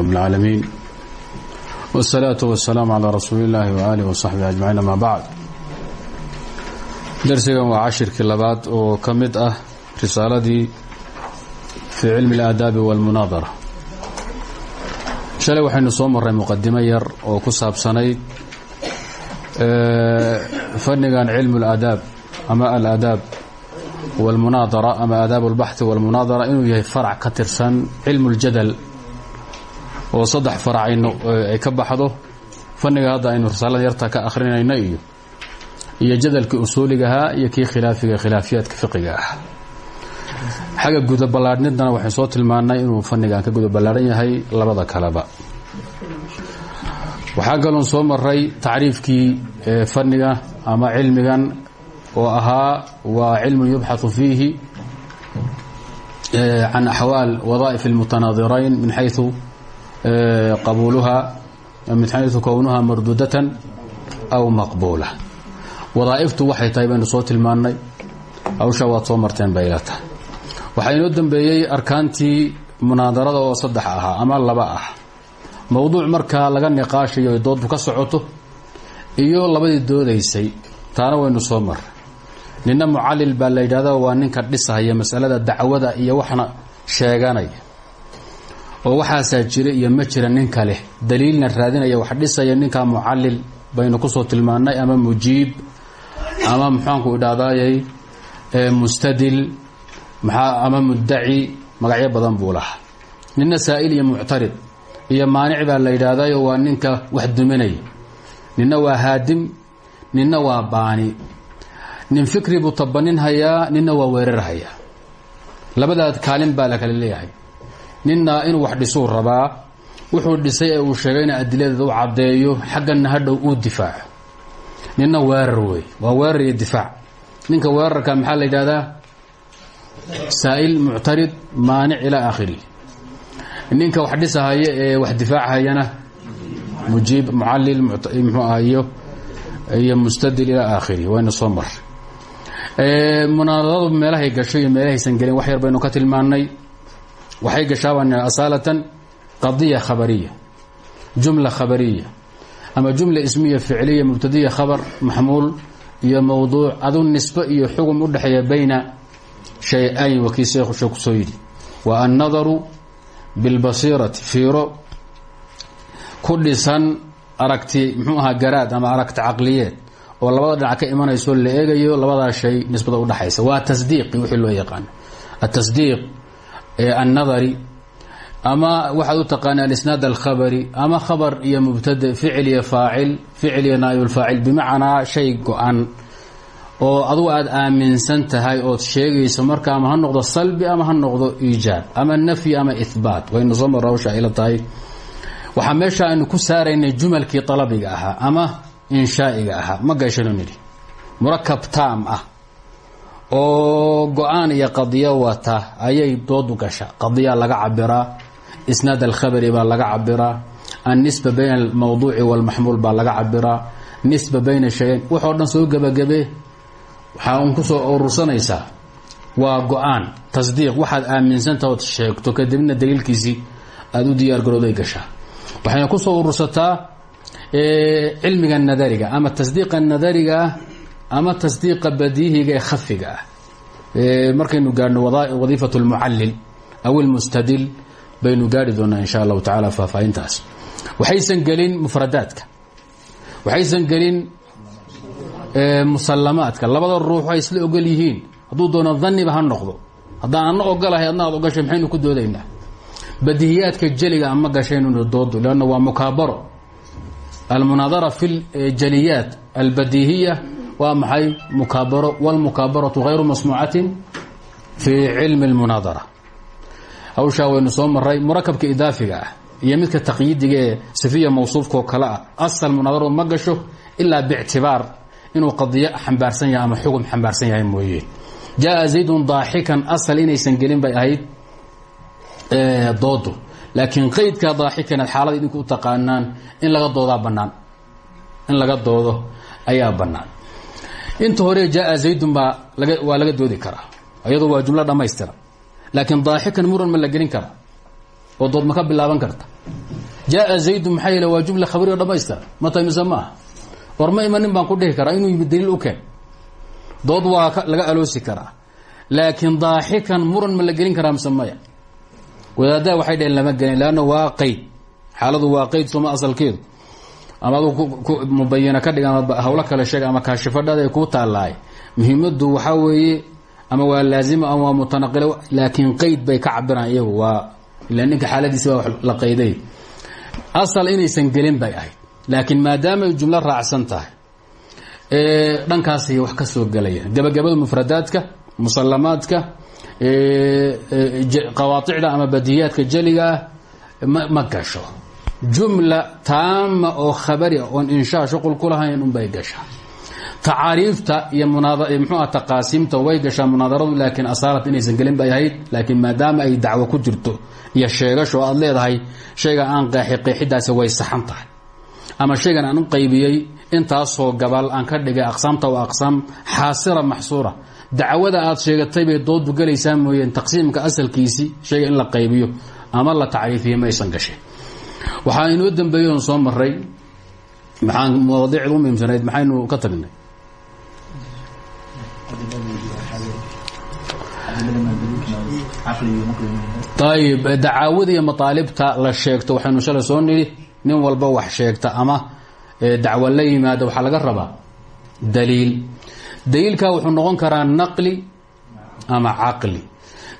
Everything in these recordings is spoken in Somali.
رب العالمين والصلاة والسلام على رسول الله وآله وصحبه أجمعين أما بعد درسigan waa cashirkii labaad oo ka mid ah risaaladii fii cilmi اlaadaabi wاlmunaadara shalay waxaynu soo maray muqadimo yar oo ku saabsanayd fannigan cilmu اlaadaab ama alaadaab wاlmunaadara ama aadaab اlbaxthi wاlmunaadara inuu yahay farac ka tirsan cilmu اljadal oo saddex farac ay ka baxdo fanniga hadda aynu risaalada yarta ka akhrinayno iyo iyo jadalkii usuuligahaa iyo kii khilaafiga khilaafiyaadka fiqiga ah xagga gudaballaadhnidana waxay soo tilmaannay inuu fannigan ka gudaballaadhan yahay labada kaleba waxaa kaloon soo maray tacriifkii fanniga ama cilmigan oo ahaa waa cilmun yubxaثu fiihi can axwaal wadaa'if اlmutanaadirayn min xayثu qabuuluha min xayثu kownuha mardudatan aw maqbuula. Wadaa'iftu waxay tahay baynu soo tilmaannay hawshaa waad soo marteen bay ila tahay. Waxaa inoo dembeeyey arkaantii munaadarada oo saddex ahaa ama laba ah. Mowduuc markaa laga niqaashayo doodbu ka socoto iyo labadii doodaysay taana waynu soo marray. Ninna mucallil baa la waa ninka dhisahaya masalada dacwada iyo waxna sheeganaya oo waxaasaa jira iyo ma jira nin kale. Daliilna raadinaya wax dhisaya ninkaa mucallil baynu ku soo tilmaannay ama mujiib ama muxaanku idhahdaayay mustadil ama muddaci magacyo badan buu lahaa. Ninna saa'il iyo muctarid iyo maanic baa la yidhaahdayo waa ninka wax duminaya. Ninna waa haadim ninna waa baani. Nin fikri buu tabanin hayaa ninna waa weerar hayaa labadaad kaalin baa la kala leeyahay ninna inuu wax dhisuu rabaa wuxuu dhisay ee uu sheegayna adiladeeda u caddeeyo xagganna hadhow uu difaaco ninna weerar wey waa weerar iyo difaac. Ninka weerarka maxaa la yidhahdaa saa'il muctarid maanic ilaa aakhiri. Ninka wax dhisahaya ee wax difaachayana mujiib mucallil muxuu ah iyo mustadil ilaa aakhiri wayna soo mar munaadadadu meelahay gasho iyo meelahaysan gelin wax yar baynu ka tilmaannay waxay gashaabaan asaalatan qadiya khabariya jumla khabariya ama jumla ismiya ficliya mubtadiya khabar maxmuul iyo mowduuc adu nisbe iyo xugum u dhexeeya bayna shay-ayn wakii sheekhu shee ku soo yidhi. Wa annadaru bilbasiirati fiiro ku dhisan aragti muxuu ahaa garaad ama aragti caqliyeed oo labada dhinac ka imanayso la eegayo labadaa shay nisbada udhexaysa waa tasdiiqi wixii loo yaqaano atasdiiq annadari ama waxaad u taqaana alisnaad alkhabari ama khabar iyo mubtade ficil iyo faacil ficil iyo naayibulfaacil bimacnaa shay go-an oo adugu aad aaminsan tahay ood sheegayso marka ama ha noqdo salbi ama ha noqdo iijaab ama nafyi ama ihbaat waynu soo marra hawsha ila tahay. Waxaa meesha aynu ku saaraynay jumalkii talabiga ahaa ama inshaa'iga ahaa ma gashanu nidhi murakab taam ah oo go'aan iyo qadiyo wata ayay doodu gasha. Qadiya laga cabiraa isnaad alkhabari baa laga cabiraa annisba bayna almawduuci walmaxmuul baa laga cabiraa nisba bayna shayayn. Waxoo dhan soo gebagabee waxaa un ku soo urursanaysaa waa go'aan tasdiiq. Waxaad aaminsantaha ood sheegto kadibna daliilkiisii aada u diyaargarooday gashaa. Waxayna ku soo urursataa cilmiga nadariga ama tasdiiqa nadariga ama tasdiiqa badiihiga ee khafiga ah. Markaynu gaadhno wadiifat lmucallil aw ilmustadil baynu gaari doonaa insha allahu tacala faahfaahintaas. Waxaysan gelin mufradaadka. Waxaysan gelin musallamaadka. Labada ruux ay isla ogol yihiin. Hadduu doono daniba ha noqdo. Haddaan ogolahay adna ogashay maxaynu ku doodaynaa badihiyaadka jeliga ama gashaynu doodo lanna waa mukaabaro. Almunaadara fi ljaliyaat albadihiya waa maxay mukaabaro wlmukaabaratu hayru masnuucatin fii cilmi اlmunaadara hawshaa waynu soo maray murakabka idaafiga ah iyo midka taqyiidiga ee sifiya mawsuufkaoo kale ah. Asal munaadaro ma gasho ilaa bictibaar inuu qadiyo xambaarsan yahay ama xugum xambaarsan yahay mooye. Jaa zaydun daaxikan asal inaysan gelin bay ahayd doodu. Laakiin qaydka daaxikanaad xaalada idinku u taqaanaan in laga doodo ayaa bannaan inta hore jaa zaydun baa waa laga doodi karaa. Iyadoo waa jumlo dhammaystira laakiin daaxikan muran ma la gelin karaa. Oo dood ma ka bilaaban karta. Jaaa zaydu maxaa yeele waa jumla khabariyo dhamaystir ma tahay mise ma aha? War ma imanin baan ku dhihi karaa inuu yimid daliil u keen. Dood waa laga aloosi karaa. Laakiin daaxikan muran ma la gelin karaa mise maya? Wadaadaha waxay dhaheen lama gelin leanna waa qeyd xaaladu waa qeyd sooma asalkeedu ama aduu mubayina ka dhig ama hawlo kale sheeg ama kaashifadhada ay kuu taalaay muhiimadu waxaa weeye ama waa laazima ama waa mutanaqila laakiin qeyd bay ka cabiraan iyagu. Waa ila ninka xaaladiisi la qayday asal inaysan gelin bay ahayd. Laakiin maadaama ay jumlo raacsan tahay dhankaasay wax ka soo gelayaan gabagabada mufradaadka musalamaadka qawaaicda ama badiyaadka jeliga ah ma gasho jumla taama oo khabari oon inshaa shuqul ku lahayn unbay gashaa. Tacaariifta iyo mxuua taqaasiimta way gashaa munaadaradu laakiin asaarat inaysan gelin bay ahayd laakiin maadaama ay dacwo ku jirto iyo sheegasho aad leedahay shayga aan qeexi qeexidaasi way saxan tahay. Ama shaygan aan u qaybiyey intaasoo gabal aan ka dhigay aqsaamta waa aqsaam xaasira maxsuura. Dacwada aad sheegatay bay doodu gelaysaa mooyeen taqsiimka asalkiisii shayga in la qaybiyo ama la tacriifiyo ma aysan gashay waxaa inoo dambeeyey soo maray maxaan mawaadiicda u muhiimsanayd maxaynu ka tagnay. Ayib dacaawada iyo mataalibta la sheegto waxaynu shalay soo nidhi nin walba wax sheegta ama dacwo la yimaada waxaa laga rabaa daliil. Daliilka wuxuu noqon karaa naqli ama caqli.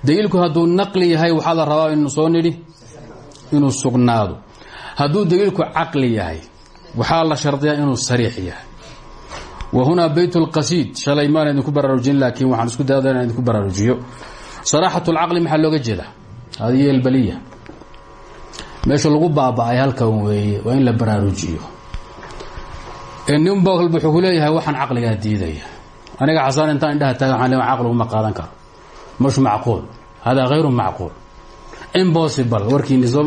Daliilku hadduu naqli yahay waxaa la rabaa inu soo nidhi inuu sugnaado hadduu daliilku caqli yahay waxaa la shardiyaa inuu sariix yahay. Wa hunaa bayt اlqasiid shalay maan idinku baraarujin laakiin waxaan isku dayada inaan idinku baraarujiyo. Saraaxat اlcaqli maxaa looga jeeda hadiyo elbaliya meesha lagu baaba-ay halkan weeye waa in la baraarujiyo. Nin ba walba wuxuu leeyahay waxaan caqligaa diidaya. Aniga xasaan intaan indhaha taagan waxaan leeyahay caqligu ma qaadan karo. Mash macquul. Hada hayru macquul. Impossible. Warkiini soo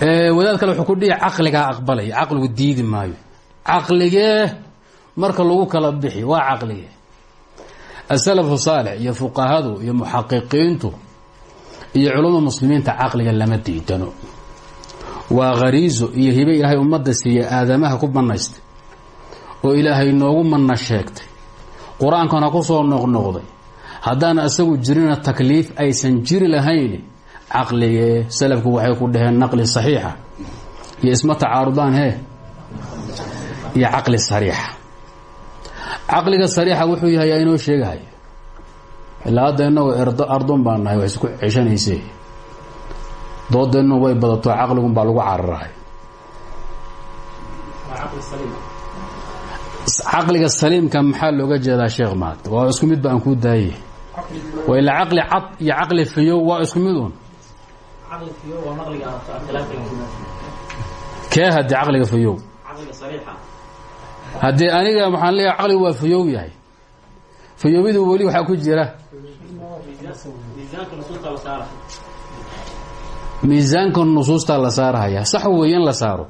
wadaad kale wuxuu ku dhihi caqligaa aqbalaya caqligu diidi maayo. Caqligee marka lagu kala bixi waa caqligee asalafu saalix iyo fuqahadu iyo muxaqiqiintu iyo culumada muslimiinta caqliga lama diidano. Waa khariiso iyo hibe ilaahay ummadda siiya aadamaha ku banaystay oo ilaahay noogu manna sheegtay. Qur'aankana ku soo noqnoqday. Haddaan isagu jirina takliif aysan jiri lahayn caqligee salafku waxay ku dhaheen naqli saxiixa iyo isma tacaarudaan hee iyo caqli sariixa. Caqliga sariixa wuxuu yahay yaa inoo sheegahay. Ilaa hadda inagu ardon baan nahay wax isku ceshanayse doodeennu way badato caqligun baa lagu cararahay. Caqliga saliimka maxaa looga jeedaa sheekh maad? Waa isku mid ba aan kuu daaye. Waa ilaa caqli cad iyo caqli fiyow waa isku mid un kee haddii caqliga fiyow haddii aniga waxaan leeyahay caqligu waa fiyow yahay. Fiyowiduu weli waxaa ku jira. Miisaanka nusuustaa la saarahaya sax weeye in la saaro.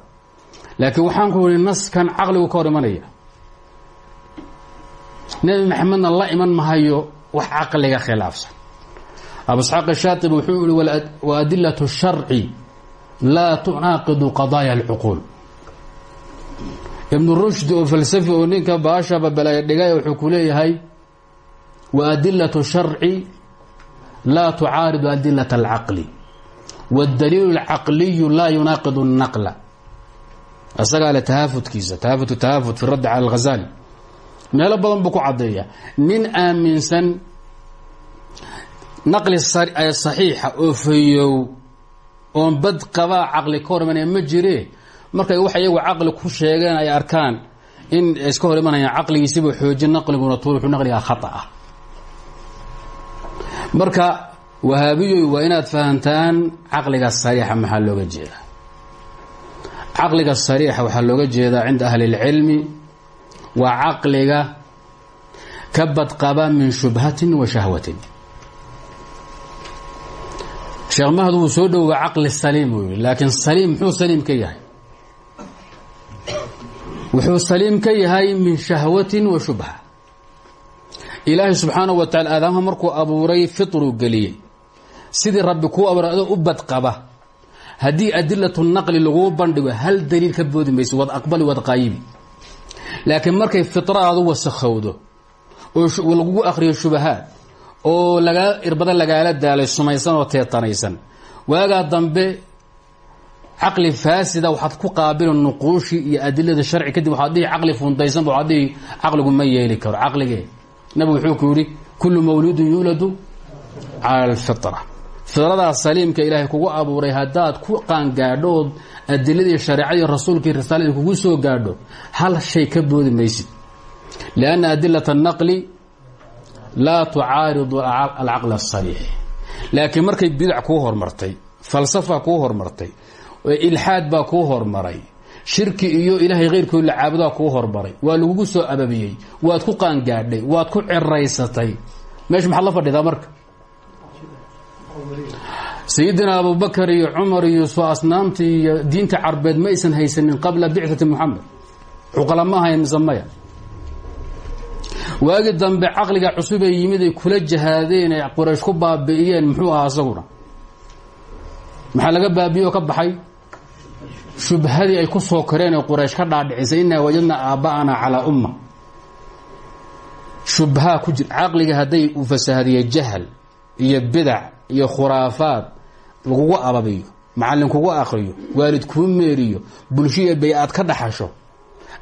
Laakiin waxaan ku ihi naskan caqligu ka hor imanaya. Nebi maxamedna la iman mahayo wax caqliga khilaafsan abu isxaaq shaatib wuxuu yihi wa adilat sharci laa tunaaqidu qadaaya alcuquul ibnu rushd oo falsafi oo ninka baashaba balaya dhigay wuxuu ku leeyahay wa adilat sharci laa tucaaridu adilat alcaqli wاdaliil اlcaqliyu laa yunaaqidu الnaqla isagaa le tahaafudkiisa tahaafud tahaafud fi raddi cala alghazali meelo badan buu ku caddeeya nin aaminsan naqli saxiixa oo fayow oon bad qabaa caqli ka hor imanaya ma jire markay wax iyagu caqli ku sheegeen ay arkaan in iska hor imanayaan caqligiisiba xoojin naqliguna tuur wuxuu naqligaa khata ah. Marka wahaabiyoy waa inaad fahantaan caqliga sariixa maxaa looga jeeda caqliga sariixa waxaa looga jeedaa cinda ahli اlcilmi waa caqliga ka badqaba min shubhatin wa shahwatin sheekh mahad wuu soo dhowaa caqli saliim uu yihi laakiin saliim muxuu saliim ka yahay? Wuxuu saliim ka yahay min shahwatin wa shubha. Ilaahay subxaanaه wa tacala aadaamaha markuu abuuray fitruu geliyey sidii rabbi kuu abuuray adoo u badqaba. Haddii adilatu naqli laguu bandhigo hal daliil ka boodi mayso wad aqbali wad qaayibi. Laakiin markay fitraadu wasakhowdo oo lagugu akriyo shubahaad oo lagaa irbada lagaala daalay sumaysan oo teetanaysan. Waagaa dambe caqli faasida waxaad ku qaabili nuquushii iyo adilada sharci kadib waxaad dhihi caqli fundaysanba waxaad dhihi caqligu ma yeeli karo. Caqligee? Nabigu wuxuu ku yidhi kullu mawluudin yuuladu cala alfitra. Fidradaa saliimka ilaahay kugu abuuray haddaad ku qaangaadho ood adiladii shareecadii rasuulkii risaaladii kugu soo gaadho hal shay ka boodi maysid. Lianna adilata annaqli laa tucaaridu alcaql asariix laakiin markay bidac kuu hormartay falsafa kuu hormartay ilxaad baa kuu hormaray shirki iyo ilaahay keyrkood la caabudaa kuu hormaray waa lagugu soo ababiyey waad ku qaangaadhay waad ku ciraysatay meesha maxaad la fadhidaa marka? Sayidina abubakar iyo cumar iyo soo asnaamta iyo diinta carbeed ma aysan haysanin qabla bicati muxamed cuqala ma ahayn mise maya waagi dambe caqliga cusub ee yimid ay kula jahaadeen ay quraysh ku baabi'iyeen muxuu ahaa isaguna maxaa laga baabiye ka baxay? Shubhadii ay ku soo koreen ee quraysh ka dhaadhicisay inaa wajadna aabba'ana calaa umma. Shubhaa ku jir caqliga hadday u fasahadiye jahal iyo bidac iyo khuraafaad lagugu ababiyo macallin kugu akriyo waalid kuu meeriyo bulshiya bay aad ka dhaxasho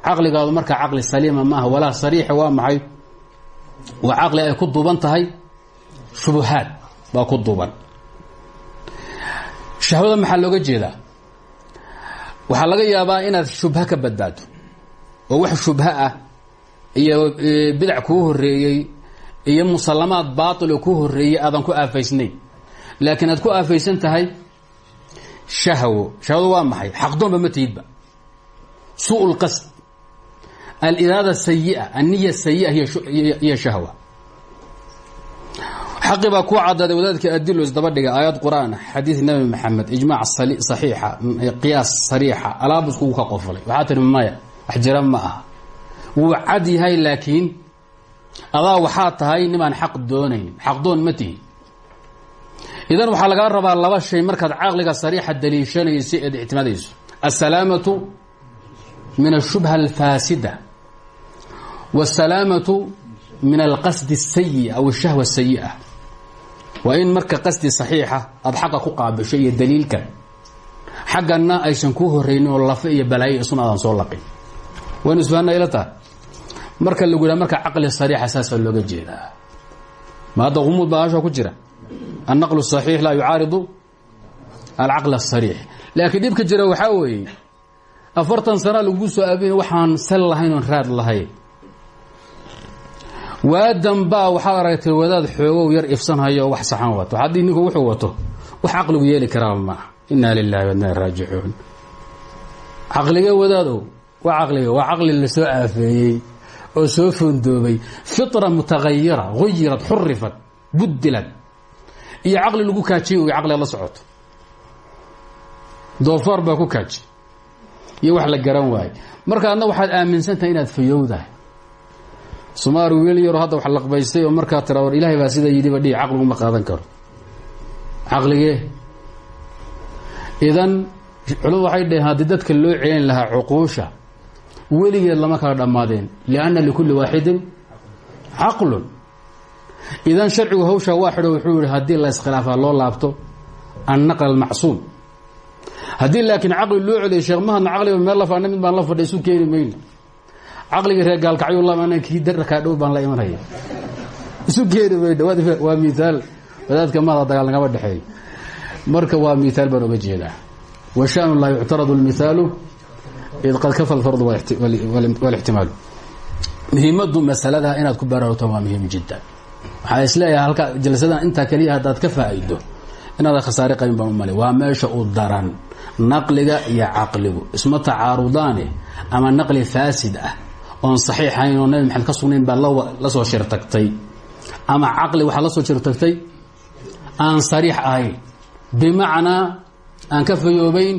caqligaadu markaa caqli saliima maaha walaa sariixa waa maxay waa caqli ay ku duuban tahay shubuhaad baa ku duuban. Shahwada maxaa looga jeedaa? Waxaa laga yaabaa inaad shubha ka badbaado oo wax shubha ah iyo bidac kuu horeeyey iyo musallamaad baatil oo kuu horeeyey aadan ku aafaysnayn. Laakiin aad ku aafaysan tahay shahwo shahwadu waa maxay? Xaqdoonba ma tihidba. Suu lqasd aliraada sayi'a anniya sayi'a hiya shahwa. Xaqi baa kuu cadaaday wadaadka adilo isdaba dhiga aayad qur'aan xadiid nabi maxamed ijmaac saxiixa qiyaas sariixa alaab iskugu ka qoflay waxaa tihi maya wax jira ma aha. Wuu cad yahay laakiin adaa waxaa tahay nimaan xaq doonayn. Xaqdoon ma tihi. Idan waxaa lagaa rabaa laba shay markaad caqliga sariixa daliishanayso eed ictimaadayso. Asalaamatu min ashubha alfaasida wاsalaamatu min alqasdi الsayi aw الshahwa الsayi'a waa in marka qasdi saxiixa aada xaqa ku qaabisho iyo daliilkan xaggana aysan kuu horeynin oo lafe iyo balaayo isun aadan soo laqin waynu isfahanna ila tahay marka lagu yidhaha marka caqli sariixa saasaa looga jeedaa ma hadda qumuud baa hasha ku jira annaqlu الصaxiix laa yucaaridu alcaql الsariix laakiin dhibka jira waxaa weeye afartan sana lagu soo aabin waxaan sal lahayn oon raad lahayn waadan baa waxaad aragtay wadaad xoogow yar ifsanhayo wax saxan wato. Haddii ninku wuxuu wato wax caqligu yeeli karaa maaha inaa lilahi wa inaa raajicuun. Caqlige wadaadow waa caqliga waa caqli la soo aafeeyey oo soo foondoobay. Fitra mutagayira guyirad xurifat budilad iyo caqli lagu kaajiyey wy caqliga la socoto. Doofaar baa ku kaaji. Iyo wax la garan waaye. Marka adna waxaad aaminsantahay inaad fayowdahay sumaar wiil yaroo hadda wax laqbaystay oo markaa tira war ilaahay baa sida yidhiba dhihi caqligu ma qaadan karo. Caqligee? Idan culimadu waxay dhaheen haddii dadka loo celin lahaa cuquusha weligeed lama kala dhammaadeen lianna likulli waaxidin caqlun. Idan sharcigu hawshaa waa xidho wuxuu yihi haddii la iskhilaafaa loo laabto annaql almacsuum haddii laakiin caqli loo celiyo sheekh mahadna caqliba meel la fadhna mid baan la fadhay isu keeni mayno caqligii reer gaalkacyo lama kii dararkaa dhow baan la imanaya. Isu keeni mayno waa miaal wadaadka mahada dagaal nagama dhexeeyo. Marka waa miaal baan oga wa shanu laa yuctaradu lmihaalu id qad kafa alfardu walixtimaalu muhiimadu masalada inaad ku baraarugto waa muhiim jiddan waxaa is leeyahay halka jalsadan intaa keliya haddaad ka faa'ido inaadan khasaare qabin baan u waa meesha u daran naqliga iyo caqligu. Isma tacaarudaane ama naqli faasid ah oon saxiixayn oo nabi maxamed ka sugnayn baa la soo shirtagtay. Ama caqli waxaa la soo shirtagtay aan sariix ahayn. Bimacnaa aan ka fayoobayn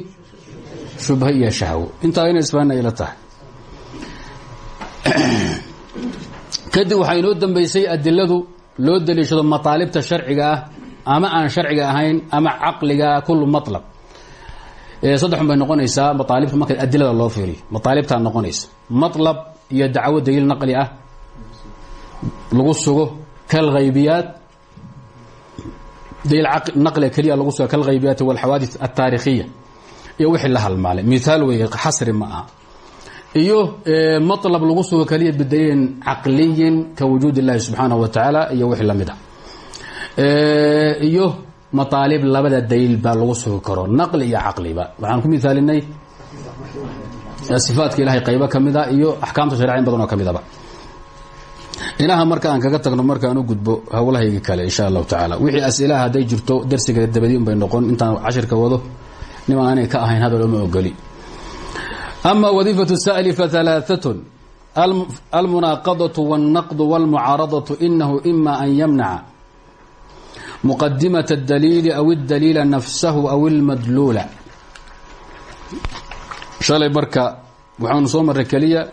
shubha iyo shahwo. Intaa ina isbaana ila tahay. Kadib waxaa inoo dambeysay adiladu loo daliishado mataalibta sharciga ah ama aan sharciga ahayn ama caqliga kullu matlab. Saddexun bay noqonaysaa maaalibta marka adilada loo fiiriyo. Maaalibtaa noqonaysa. Malab iyo dacwo daliil naqli ah lagu sugo kalhaybiyaat daliil naqliga keliya lagu sugo kalhaybiyaati walxawaadis altaarikhiya iyo wixii la halmaalay. Miaal wey xasri ma aha. Iyo malab lagu sugo keliya bidaliilin caqliyin ka wujuud illahi subxaanahu wa tacaala iyo wixii la mid a iyo maaalib labada daliil baa lagu sugi karo naqli iyo caqliba waxaan ku miaalinay sifaatka ilahay qaybo ka mida iyo axkaamta sharca in badan oo ka midaba inaha marka aan kaga tagno markaan u gudbo howlahaygi kale insha allahu tacaala wixii as-ilaha hadday jirto darsiga dabadi un bay noqon intaan cashirka wado niman aanay ka ahayn hadal oma ogoli ama wadiifatu sa'li fahalaaatun almunaaqadatu wاlnaqdu wاlmucaaradatu inahu ima an yamnaca muqadimaة اdaliili aw اdaliila nafsahu aw اlmadluula shalay marka waxaanu soo maray keliya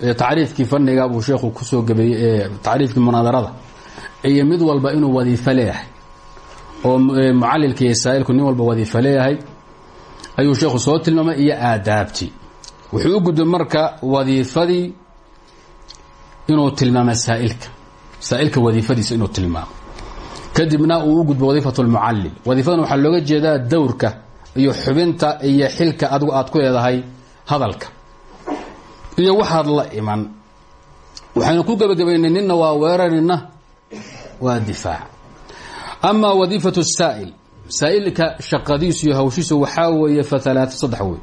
tacriifkii faniga buu sheekhu ku soo gabeeyey tacriifkii munaadarada. Iyo mid walba inuu wadiifo leeyahay. Oo mucalilka iyo saa'ilku nin walba wadiifo leeyahay ayuu sheekhu soo tilmaamay iyo aadaabtii. Wuxuu u marka wadiifadii inuu tilmaamo saailka. Saa'ilka wadiifadiisa inuu tilmaamo. Kadibna uu u gudbo wadiifat lmucallil wadiifadan waxaa looga jeedaa dowrka iyo xubinta iyo xilka adigu aad ku leedahay hadalka. Iyo waxaad la iman. Waxaynu ku gebagabaynay ninna waa weerar ninna waa difaac. Amaa wadiifatu saa'il. Saa'ilka shaqadiisu iyo hawshiisu waxaa weeye fa alaaa saddex wey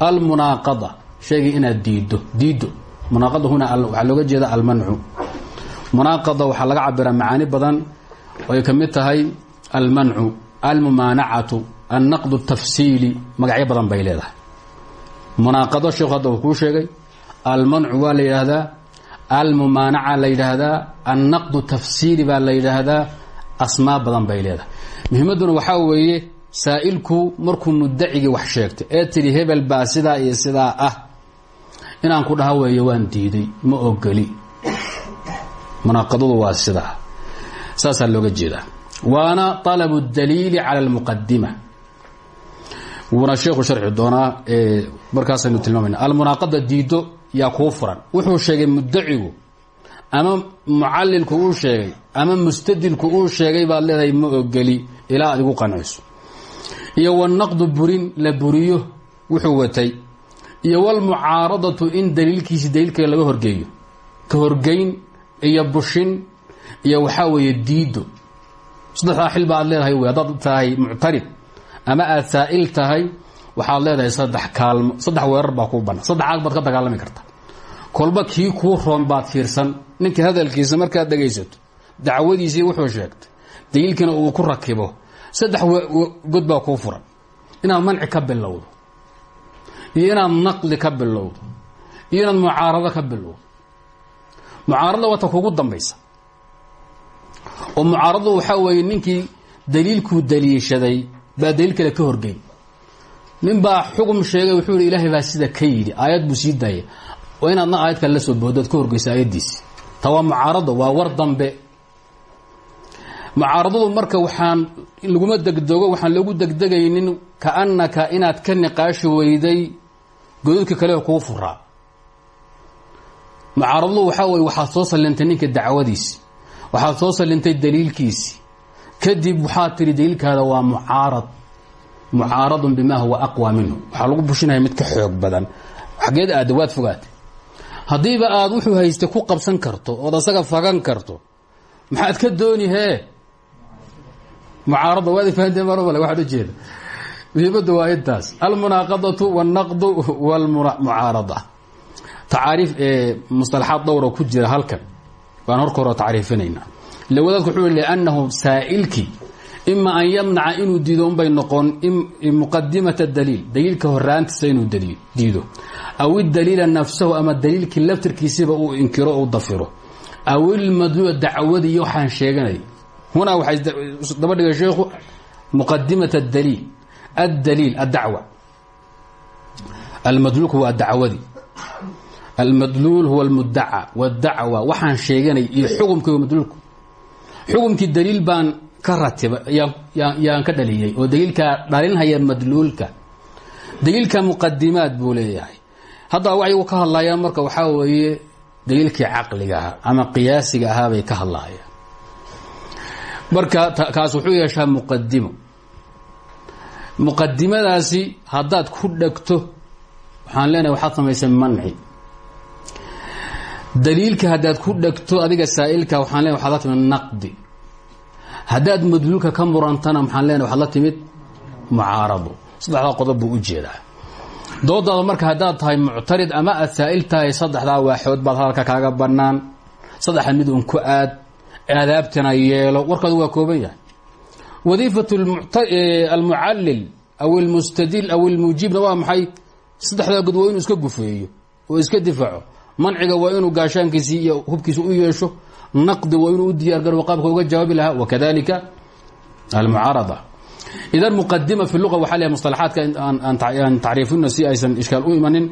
almunaaqada shaygii inaad diiddo diiddo. Munaaqada huna waxaa looga jeeda almancu. Munaaqada waxaa laga cabiraa macaani badan ay ka mid tahay almancu almumaanacatu annaqdu tafsiili magacyo badan bay leedahay munaaqado sheekhu hadda kuu sheegay almancu waa la yidhaahdaa almumaanaca la yidhaahdaa annaqdu tafsiili baa la yidhaahdaa asmaa badan bay leedahay muhimadduna waxaa weeye saa'ilku markuu mudacigii wax sheegtay ee tidhi hebel baa sidaa iyo sidaa ah inaan ku dhaha weeye waan diiday ma ogoli munaaqadadu waa sidaa saasaa looga jeedaa waana talabu daliili cala almuqadima wuuna sheekhu sharxi doonaa markaasaynu tilmaamayna almunaaqada diido yaa kuu furan. Wuxuu sheegay mudacigu ama mucalilku uu sheegay ama mustadilku uu sheegay baad leedahay ma ogeli ilaa aad igu qanciso iyo wاnaqdu burin la buriyo wuxuu watay. Iyo wاlmucaaradatu in daliilkiisi daliilkeeda laga horgeeyo. Ka horgeyn iyo bushin iyo waxaa weeye diido saddexdaa xil ba aad leedahay wey haddaad tahay muctarid ama aad saa'il tahay waxaad leedahay saddex kaalmo saddex weerar baa kuu bannaan saddex aag baad ka dagaalami karta. Kolba kii kuu roon baad fiirsan. Ninka hadalkiisa markaad dhegaysato dacwadiisii wuxuu sheegtay daliilkiina uu ku rakibo saddex god baa kuu furan. Inaad manci ka bilowdo iyo inaad naqli ka bilowdo iyo inaad mucaarado ka bilowdo. Mucaarada wata kugu dambaysa. Oo mucaaradu waxaa weeye ninkii daliilkuu daliishaday baa daliil kale ka horgeyn. Nin baa xugum sheegay wuxuu yihi ilaahay baa sida ka yidhi. Aayad buu sii daayay. Oo inaadna aayad kale la soo boodaad ka horgeysa aayaddiisi ta waa mucaarado waa war dambe. Mucaaradadu marka waxaan laguma degdego waxaan loogu degdegaynin kaannaka inaad ka niqaashi weyday godadka kale kuu furaa. Mucaaradadu waxaa weye waxaad soo sallintay ninka dacwadiisi waxaad soo sallintay daliilkiisi kadib waxaad tiri daliilkaada waa mucaarad. Mucaaradun bimaa huwa aqwa minhu. Waxaa lagu bushinaya mid ka xoog badan. Xageed aada waad fogaatay. Haddiiba aada wuxuu haysta ku qabsan karto ood asaga fagan karto. Maxaad ka dooni hee? Mucaaradda waad fahanteen marmale waxaad ujeeda muhiimadda waa intaas. Almunaaqadatu walnaqdu walmucaarada tacaariif ee mustalaxaad dhowra ku jira halkan. Baan horka hore lawadaadku wuxuu i liannahu saa'ilkii ima an yamnaca inuu diido unbay noqon muqadimata daliil daliilka horaantiisa inuu diido aw idaliila nafsahu ama daliilkii laftirkiisiba uu inkiro u dafiro aw ilmadluula dacwadii waxaan sheeganay hunaa waxay daba dhigay sheekhu muqadimat adaliil addaliil addacwa almadluulku waa dacwadii almadluul huwa almudaca wاdacwa waxaan sheeganay iyo xukumkii madluulku xukumkii daliil baan ka ratiba yaan ka dhaliyey oo daliilkaa dhalinhaya madluulka daliilka muqadimaad buu leeyahay. Hadda waxay ka hadlayaan marka waxaa weeye daliilkii caqliga ahaa ama qiyaasiga ahaa bay ka hadlayaan marka kaas wuxuu yeeshaa muqadimo muqadimadaasi haddaad ku dhegto waxaan leenahay waxaad samaysay manci daliilka haddaad ku dhegto adiga saa'ilka waxaan leenahay waxaad la timid naqdi. Haddaad madluulka ka murantana waxaan leenahay waxaad la timid mucaarado saddexdaa qodob buu jeedaa. Doodaada marka haddaad tahay muctarid ama aad saa'il tahay saddexdaa waaxood baad hadalka kaaga bannaan. Saddexda mid un ku aad aadaabtana yeelo. Warkaadu waa kooban yahay. Wadiifat almucallil aw almustadil aw almujiibna waa maxay? Saddexdaa god waa inuu iska gufeeyo oo iska difaaco manciga waa inuu gaashaankiisii iyo hubkiisa u yeesho. Naqdi waa inuu u diyaargaro qaabka uga jawaabi lahaa. Wakadalika almucaarada. Idan muqadima fi lua waxa l mustalaxaadka aan tacriifina si aysan ishkaal u imanin.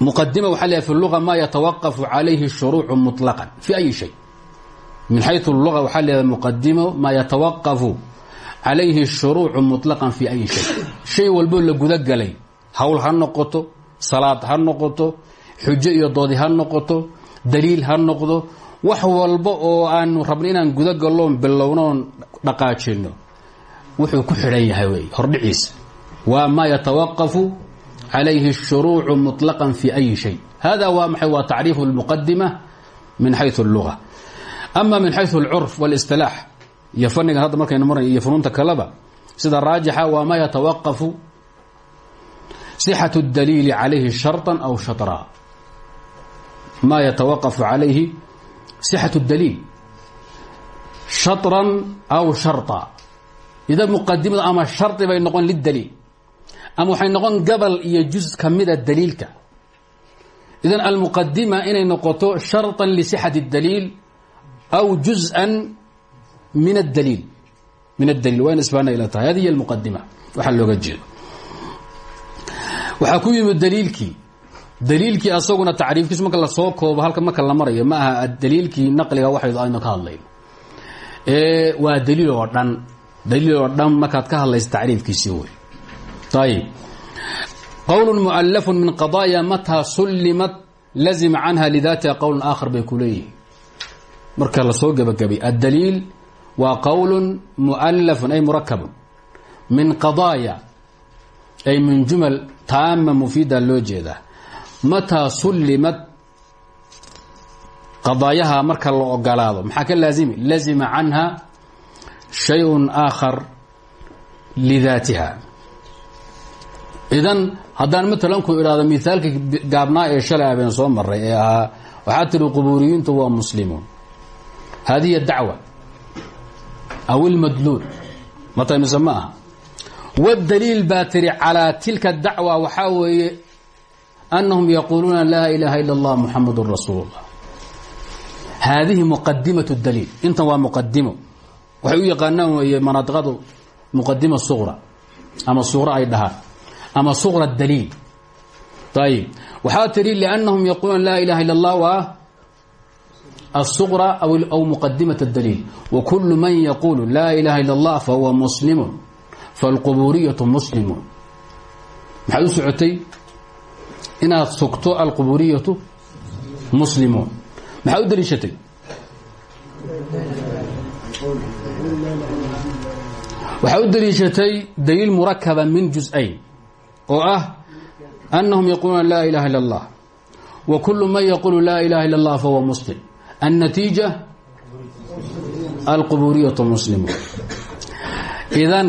Muqadima waxa l fi lua ma yatawaqafu calayhi shuruucu muطlaqan fi ayi shay. Min xayu lua waxaa leedahay muqadima maa yatawaqafu calayhi shuruucu muطlaqan fi ayi shay. Shay walbo la gudagalay hawl ha noqoto salaad xujo iyo doodi ha noqoto daliil ha noqdo wax walba oo aanu rabno inaan gudagalloon bilownoon dhaqaajino wuxuu ku xidhan yahay wey hordhiciisa waa maa yatawaqafu calayhi الshuruucu muطlaqan fi أyi shay hada waa maxay waa tacriifu اlmuqadima min xayu اlluga ama min xayu اlcurf wاlistilaax iyo fanigan hadda markaynu maray iyo funuunta kaleba sida raajixa waa maa yatawaqafu صxaة الdaliili calayhi sharطa aw shatra ma yatawaqafu calayhi صxaة الdaliil shaطra aw sharطa ida muqadimadu ama shardi bay noqon lidaliil ama waxay noqon gabal iyo juz ka mida daliilka idan almuqadima inay noqoto sharطa lisixati اdaliil aw juzءa min adaliil min adaliil waa in isbaana ila tahay hadi hiy almuqadima waxaa looga jeedo waxaa ku yimid daliilkii daliilkii asaguna tacriifkiisu marka la soo koobo halka marka la marayo ma aha daliilkii naqliga waxaydu aynu ka hadlayno waa daliil oo dhan. Daliil oo dhan markaad ka hadlaysa tacriifkiisii wey ayib qowl mualaf min qadaaya mataa sullimat lazima canha lidaatiha qowl aakhar bay ku leeyihiin marka la soo gebagabay addaliil waa qowl mualafun ay murakabun min qadaaya ay min jumal taama mufiida loo mataa sullimad qadaayaha marka la ogolaado maxaa ka laazimi? Lazima canha shay-un aakhar lidaatiha. Idan haddaan matalan ku idhaahdo mihaalkii gaabnaa ee shalay ah abeen soo maray ee ahaa waxaa tiri qubuuriyiintu waa muslimuun. Haadihi dacwa aw ilmadluul mata mise ma aha? Wadaliil baa tiri calaa tilka dacwa waxaa weeye anahum yaquuluuna laa ilaha ila اllah muxamadu rasuul اllah haadihi muqadimaة اdaliil intan waa muqadimo waxay u yaqaanaan weeye manaadiqadu muqadima suqra ama suqra ay dhahaan ama suqra daliil ayib waxaa tiri liannahum yaquuluuna laa ilaha illa allah waa الsuqra aw muqadimaة اdaliil wakulu man yaquulu laa ilaha illa اllah fahuwa muslimu falqubuuriyaةu muslimun maxaad u socotay inaad sugto alqubuuriyatu muslimuun maxaa u daliishatay? Waxaa u daliishatay daliil murakaba min juz-ayn oo ah annahum yaquuluuna laa ilaha illa اllah wa kulu man yaquulu laa ilaha illa اllah fahuwa muslim. Annatiija alqubuuriyatu muslimu. Idan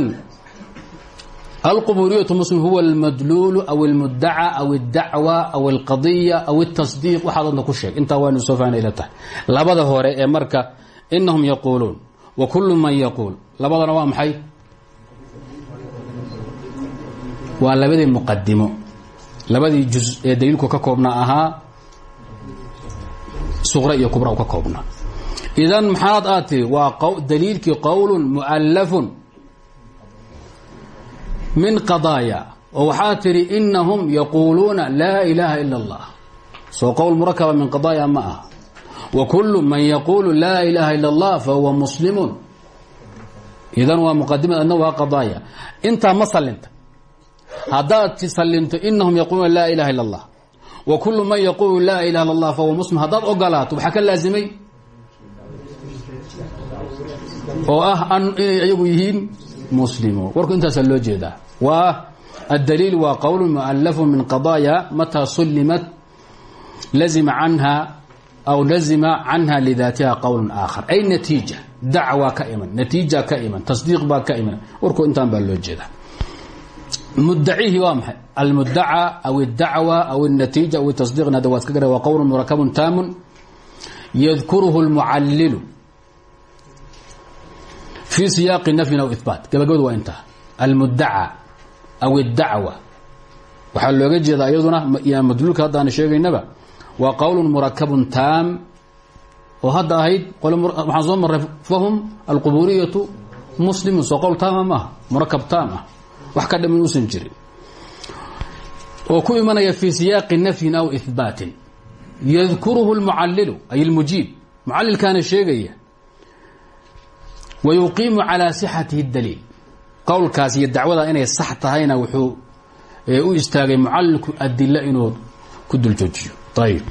alqubuuriyatu muslim huwa almadluulu aw almudaca aw اdacwa aw alqadiya aw اtasdiiq waxaad adna ku sheeg intaa waanu soo faana ila tahay labada hore ee marka inahum yaquuluun wa kulu man yaquul labadana waa maxay waa labadii muqadimo labadii juz ee daliilku ka koobnaa ahaa suqra iyo kubra u ka koobnaa idan maxaad aad tiri waa daliilkii qowl mualafun min qadaaya oo waxaad tidhi inahum yaquuluuna laa ilaaha ila اllah soo qowl murakaba min qadaaya ma aha. Wa kulu man yaquulu laa ilaaha ila اllah fahuwa muslimun. Idan waa muqadimad adna waa qadaaya. Intaa ma salinta haddaad tisallimto inahum yaquuluuna laa ilaha illa allah. Wa kullu man yaquulu laa ilaha illa allah fahuwa muslim. Haddaad ogolaato waxaa ka laasimay oo ah inay ayagu yihiin muslimo warku intaasaa loo jeedaa waa addaliil waa qowl mualafu min qadaaya mataa sullimat lazima canha aw lazima canha lidaatiha qowl aakhar ay natiija dacwa ka iman natiija ka iman tasdiiq baa ka iman warku intaan baa loo jeedaa muddacihi waa maxay almudaca aw اdacwa aw الnatiija aw tasdiiqna hada waad ka gara waa qowl murakabun taamun yadkuruhu اlmucallilu fii siyaaqi nafyin aw ihbaat gabagabadu waa intaa almudaca aw اdacwa waxaa looga jeedaa iyaduna madluulka haddaana sheegaynaba waa qowl murakabun taam oo hadda ahayd waxaan soo maray fahum alqubuuriyatu muslimun soo qowl taama maaha murakab taam ah wax ka dhamin uusan jirin oo ku imanaya fii siyaaqi nafyin aw ihbaatin yadkuruhu اlmucallilu ay اlmujiib mucallilkaana sheegaya wa yuqiimu calaa sixatihi اdaliil qowlkaas iyo dacwada inay sax tahayna wuxuu u istaagay mucallilku adila inuu ku dul joojiyo ayb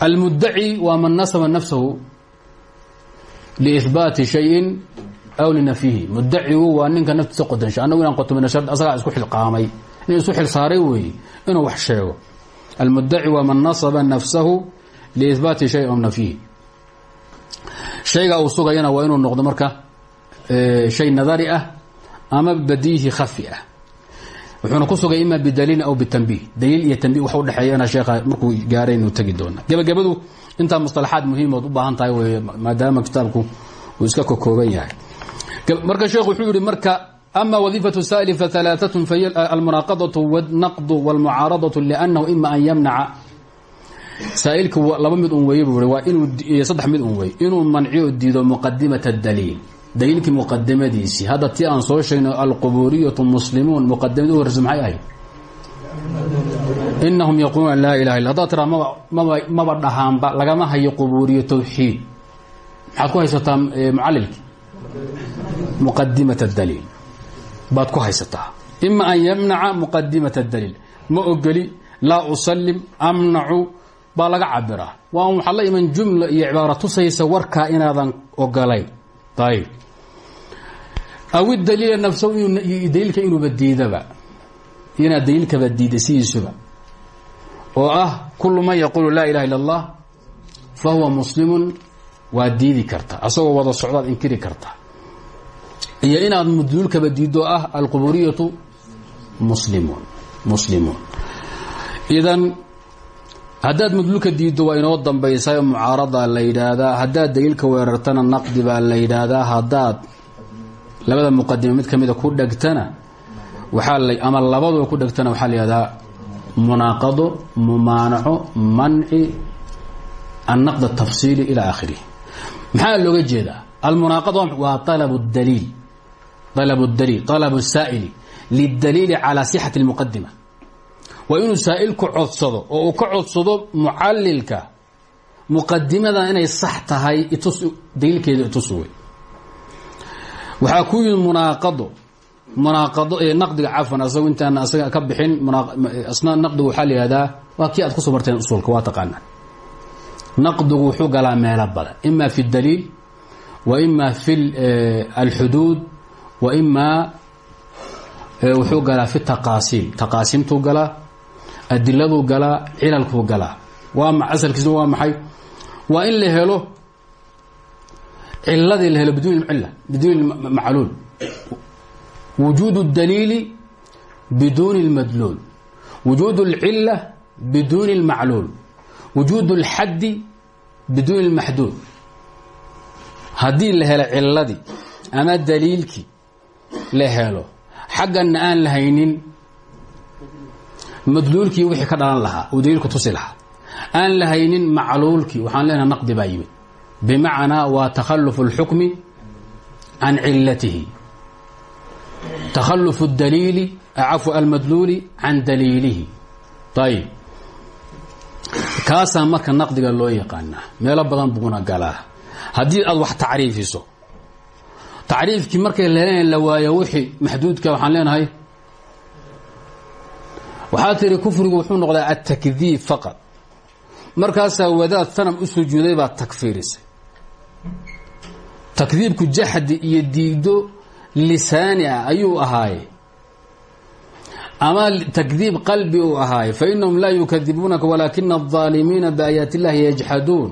almudaci waa man nasaba nafsahu liihbaati shayin aw linafyihi mudacigu waa ninka naftiisa qodansha annagu inaan qotomina shard asagaa isku xilqaamay nin isu xil saaray weeye inuu wax sheego almudaci waa man nasaba nafsahu liihbaati shayin aw nafyihi shayga uu sugayana waa inuu noqdo marka shay nadari ah ama badiihi khafi ah. Wuxuuna ku sugay ima bidaliilin aw bitanbiih. Daliil iyo tanbih wax udhexeeya inaa sheekha markuu gaaray inuu tegi doona. Gebagabadu intaa mustalaxaad muhiimood u baahan tahay wey maadaama kitaabku uu iska kokooban yahay. Marka sheekhu wuxuu yihi marka ama wadiifatu saa'ili fahalaaatun fahiy almunaaqadatu wnaqdu walmucaaradatu liannahu ima an yamnaca. Saa'ilka laba mid un weeye buu i waa inuu saddex mid un wey inuu manciyo diido muqadimata daliil daliilkii muqadimadiisii hadda tii aan soo sheegnay alqubuuriyatu muslimuun muqadimadi u horeysa maxay ahayd? Inahum ilaha illa hadaad tiraa maba maba maba dhahaanba lagama hayo qubuuriyo tawxiid. Maxaad ku haysataa mucalilki muqadimat اdaliil baad ku haysataa. Ima an yamnaca muqadimat اdaliil ma ogeli laa usalim amnacu baa laga cabiraa waa waxaa la iman jumla iyo cibaaro tusaysa warkaa inaadan ogolayn ayb aw idaliila nafsahu daliilka inuuba diidaba. Inaad daliilkaba diida sidiisuba. Oo ah kulu man yaquulu laa ilaha illa اllah fa huwa muslimun waa diidi karta. Asagoo wada socdaad inkiri karta. Iyo inaad mudluulkaba diiddo ah alqubuuriyatu muslimuun muslimuun idan haddaad mudluulka diiddo waa inoo dambaysaa mucaarada la yidhaahdaa haddaad daliilka weerartana naqdi baa la yidhaahdaa haddaad labada muqadime mid ka mida ku dhegtana waxaa la ama labadoo ku dhegtana waxaa la yihahdaa munaaqado mumaanaco manci annaqd atafsiili ila aakhirih maxaa looga jeedaa? Almunaaqada waa alab daliil alab daliil alabu saa'ili lidaliili calaa sixati اlmuqadima waa inuu saa'ilku codsado oo uu ka codsado mucalilka muqadimada inay sax tahay itus daliilkeeda itus wey waxaa ku yimid munaaqado. Munaaqado ee naqdiga cafan asagu intaan asaga ka bixin asna naqdigu waxaa la yihahdaa waa kii aad ku soo marteen usuulka waa taqaanaa naqdigu wuxuu galaa meelo badan. Ima fi اdaliil wa ima fi alxuduud wa ima wuxuu galaa fi taqaasiim taqaasimtuu galaa adiladuu galaa cilalkuu galaa waa asalkiisna waa maxay? Waa in la helo ciladii la helo biduuni cila biduuni macluul wujuud اdaliili biduuni اlmadluul wujuud اlcila biduuni اlmacluul wujuud اlxaddi biduuni اlmaxduud haddii la helo ciladii ama daliilkii la helo xagganna aan la haynin madluulkii wixii ka dhalan lahaa uu daliilku tusi lahaa aan la haynin macluulkii waxaan leenaha naqdi baa yimid bimacnaa waa takhalufu اlxukmi can cilatihi takhalufu اdaliili cafwa almadluuli can daliilihi ayib kaasaa marka naqdiga loo yaqaanaa meelo badan buguna galaa haddii aad wax tacriifiso tacriifkii markay leeleen la waayo wixii maxduudka waxaan leenahay waxaa tiri kufrigu wuxuu noqdaa atakdiib faqad markaasaa wadaad sanam u sujuuday baa takfiirisay takdiibku jaxdi iyo diido lisaani ah ayuu ahaaye ama takdiib qalbi uu ahaaye fainahum laa yukadibuunaka walaakina aldaalimiina biaayaati illahi yajxaduun.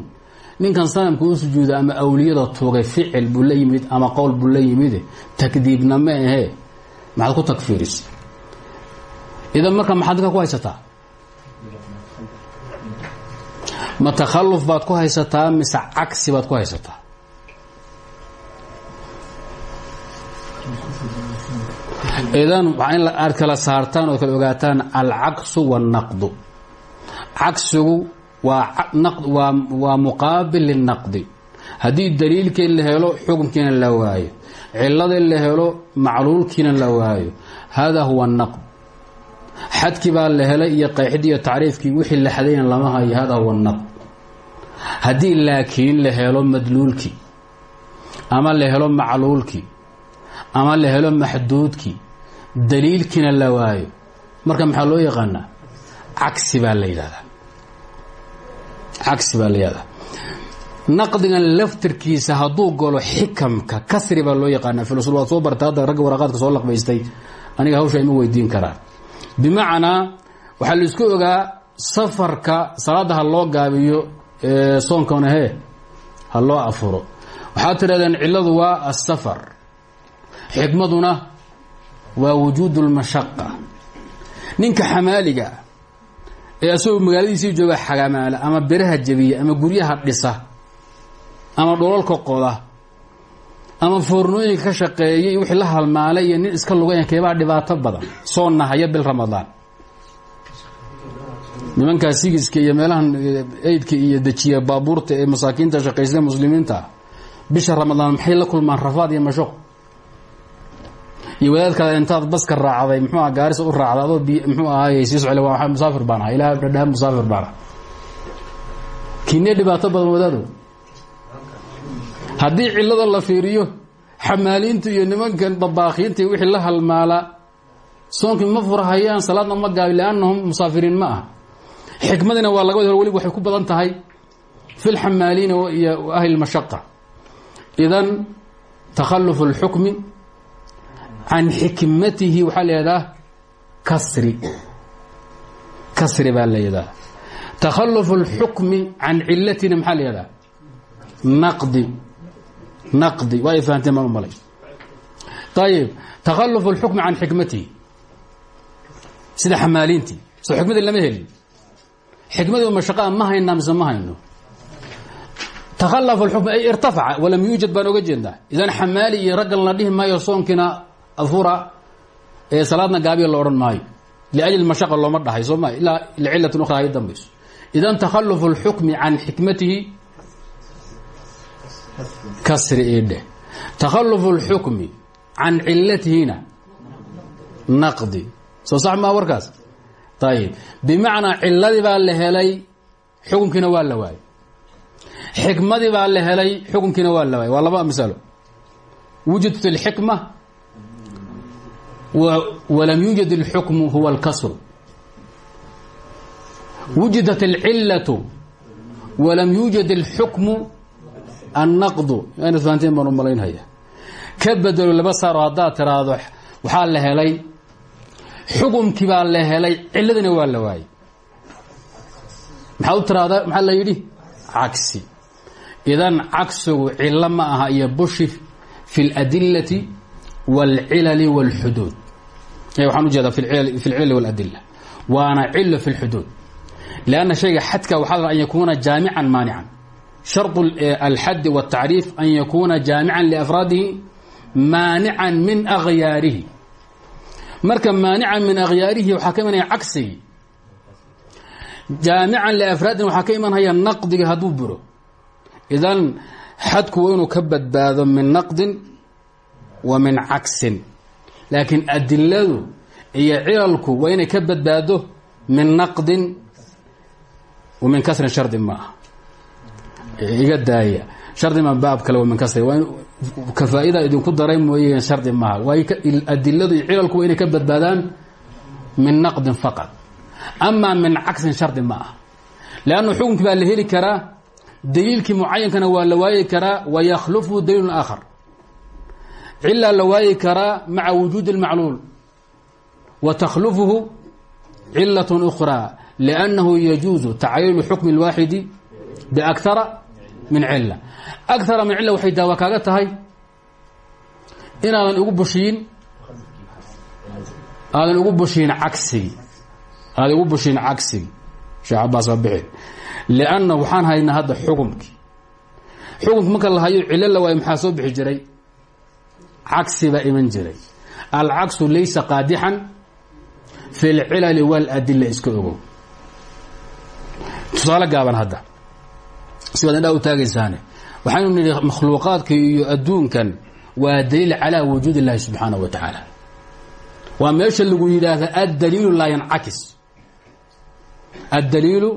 Ninkan sanamka u sujuuda ama awliyada tuugay ficil buu ama qowl buu la yimide takdiibna ma ahe. Maxaad ku takfiirisa idan marka maxaad ninka ku haysataa? Ma takhalluf baad ku haysataa mise cagsi baad ku haysataa? Idan in aad kala saartaan ood kala ogaataan alcaksu wاlnaqdu cagsigu waa muqaabil linaqdi haddii daliilkii la helo xukunkiina la waayo. Ciladii la helo macluulkiina la waayo. Hada huwa naqd. Xadkii baa la helay iyo qayxidii iyo tacriifkii wixii la xadayna lama hayo hada huwa naqd. Haddii laakiin la helo madluulkii ama la helo macluulkii ama la helo maxduudkii daliilkiina la waayo. Marka maxaa loo yaqaanaa? Cagsi baa la yidhahdaa cagsi baa la yidhahdaa naqdigan laftirkiisa hadduu galo xikamka kasri baa loo yaqaanaa. Filusul waad soo barta hadda ragga waraqaadka soo laqbaystay aniga hawsha ima weydiin karaan. Bimacnaa waxaa la isku ogaa safarka salaadda ha loo gaabiyo soonkana hee ha loo afuro. Waxaad tidhahdeen cilladu waa asafar xikmaduna waa wujuud اlmashaqa ninka xamaaliga ee asagoo magaaladiisii jooga xagamaala ama beraha jebiya ama guryaha dhisa ama dholalka qoda ama foornooyinka ka shaqeeyay wixii la halmaalay iyo nin iska lugaya keebaa dhibaato badan soo nahaya bil ramadaan. Nimankaa sigiska iyo meelahan eydka iyo dejiya baabuurta ee masaakiinta shaqaysada muslimiinta bisha ramadaan maxay la kulmaan rafaad iyo mashaq iyo wadaadkaada intaad baska raacday mxuu aha gaarisa u raacda adoo mxuu ahaay sii socole waa musaafir baan aha dhadhaha musaafir baan aha kinee dhibaato badan wadaado haddii cillada la fiiriyo xamaaliinta iyo nimankan dabaakiinta wixii la halmaala soonkii ma furahayaan salaadna ma gaabi liannahum ma xikmadina waa laga wad hor waxay ku badan tahay fi lxamaaliina iyo ahli lmashaqa idan takhalufu اlxukmi can xikmatihi waxaa laydhaha kasri. Kasri baa layidhaha takhalufu اlxukmi can cilatina maxaa layidhaha naqdi. Naqdi. Waa ay fahamteen malay. Ayib takhalufu اlxukmi can xikmatihi. Sida xamaaliintii soo xikmadii lama helin. Xikmadii mashaqaa ma haynaa ma hayno. Takhalafa alxukm ay irtafaca walam yuujad baan oga jeednaa idan xamaali iyo raggan la dhihi afura ee salaadna gaabiya la odhan maayo liajli mashaqa looma dhahay soo ma ilaa licilatin ukhra hay dambayso idan takhalufu اlxukmi can xikmatihi kasri idheh takhalufu اlxukmi can cilatihina naqdi soo sax maa warkaas ayib bimacnaa ciladii baa la helay xukunkiina waa la waayey xikmadii baa la helay xukunkiina waa la waayey waa laba misalo wujidat اlxikma walam yuujad اlxukmu huwa اlkasru wujidat اlcilaة walam yuujad اlxukmu annaqdu inaad fahanteen baan u malaynhaya ka bedelo laba saaro haddaad tiraahdo waxaa la helay xukumkii baa la helay ciladina waa la waayey maxaad u tiraahdaa maxaa la yidhi cagsi idan cagsigu cilo ma aha iyo bushi fi اladilati wاlcilali wاlxuduud waxaan u jeedaa fi lcilali waladil waana cilo fi lxuduud lanna shayga xadka waxaa la an yakuuna jaamican maanican. Sharط alxadi wاtacriif an yakuuna jaamican liafraadihi maanican min akhyaarihi marka maanican min akhyaarihi waxaa ka imanaya cagsigii jaamican liafraadin waxaa ka imanhaya naqdigii hadduu buro. Idan xadku waa inuu ka badbaado min naqdin wa min cagsin laakiin adiladu iyo cilalku waa inay ka badbaado min naqdin wa min kasrin shardi ma aha. Iga daaya. Shardi ma baab kale wa min kasri waa in kafaa-ida idinku daray mooye shardi maaha waa adiladu iyo cilalku waa inay ka badbaadaan min naqdin faqad amaa min cagsin shardi ma ah lannu xukunkii baa la heli karaa daliilkii mucayankana waa la waayi karaa wayakhlufu daliilun aakhar cilaa la waayi karaa maca wujuudi اlmacluul wa takhlufuhu cilaة أkhraa liأnnahu yajuuzu tacyiinu xukmi اlwaaxidi biakara min cila akara min cila waxay daawa kaaga tahay inaadan ugu bushiyin aadan ugu bushiyin cagsigi aadan ugu bushiyin cagsigi sheekh cabaas baa bixi lianna waxaan haynaa hadda xukumkii xukumki marka la hayo cilo la waayo maxaa soo bixi jiray cagsi baa iman jiray. Alcagsu laysa qaadixan fi lcilali waladila iska ogow. Tusaale gaaban hadda. Sibaad indhaa u taagaysaane waxaynu nidhi makhluuqaadka iyo adduunkan waa daliil calaa wujuud illaahi subxaana wa tacaala. Waa meesha lagu yidhaahda addaliilu laa yancakis addaliilu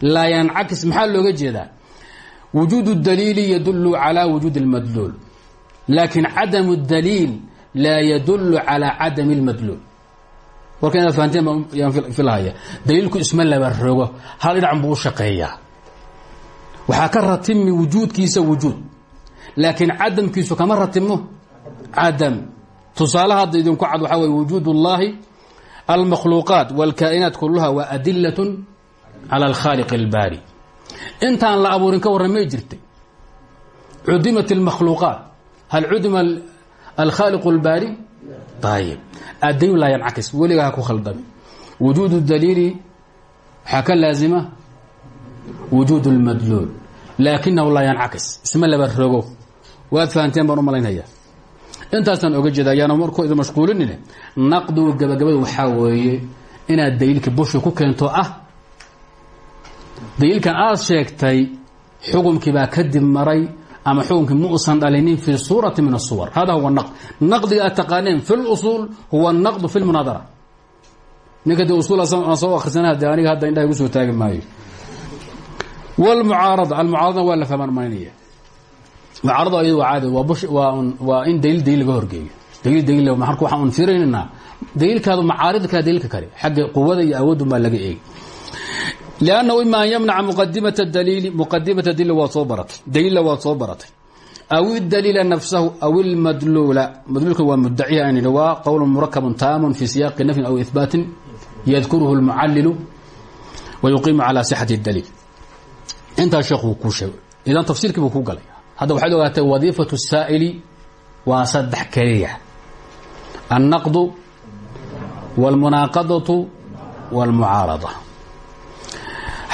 laa yancakis maxaa looga jeedaa? Wujuud اdaliili yadulu calaa wujuud اlmadluul laakin cadam اdaliil laa yadulu calى cadam اlmadluul warka inaad fahanteen baan filahaya daliilku isma laba rogo hal dhinac buu u shaqeeyaa waxaa ka ratimi wujuudkiisa wujuud laakiin cadamkiisu kama ratimo cadam tusaale hadda idinku cad waxaa wey wujuud اllahi almakhluuqaat wاlkaa'inaat kuluha waa adilaة calى اlkhaaliq اlbaari intaan la abuurin ka warran may jirtay cudimat اlmakhluuqaat hal cudima alkhaaliq اlbaari ayb addayn laa yancakis weligaa ha ku khaldami wujuud daliili waxaa ka laazima wujuud اlmadluul laakinahu laa yancakis isma laba rogo waad fahanteen baan u malaynaya intaasaan oga jeeda ayaana markoo idin mashquulinine naqdigu gabagabada waxaa weeye inaad daliilka bushi ku keento ah daliilkan aad sheegtay xukumkii baa kadib ama xukunkii muusan dhalinin fii suurati min asuwar hada huwa naqd. Naqdiga aad taqaaneen fi lusuul huwa naqdu fi lmunaadara ninka dee usuul aan soo akrisana de aniga hadda indhaha igu soo taagi maayo. Wlmucaarada almucaaradana waa la famanmaynaya mucaarada iyad waa caadi waa bush waa un waa in daliil daliil laga horgeeyo. Daliil daliil marka waxaan un fiirinaynaa. Daliilkaadu macaarida kala daliilka kale xagga quwada iyo awoodun baa laga eegi lannahu ima an yamnaca muqadimaa daliili muqadimata dil waa soo baratay daliilla waad soo baratay aw idaliila nafsahu aw ilmadluula madluulka waa mudaciha aynan waa qowlun murakabun taamun fii siyaaqi nafyin aw ihbaatin yadkuruhu lmucallilu wa yuqiimu calaa sixati daliil intaas sheekhuu kuu sheegay idan tafsiirkii buu ku galay hadda waxaad ogaatay wadiifatu saa'ili waa saddex keliya annaqdu wاlmunaaqadatu wاlmucaarada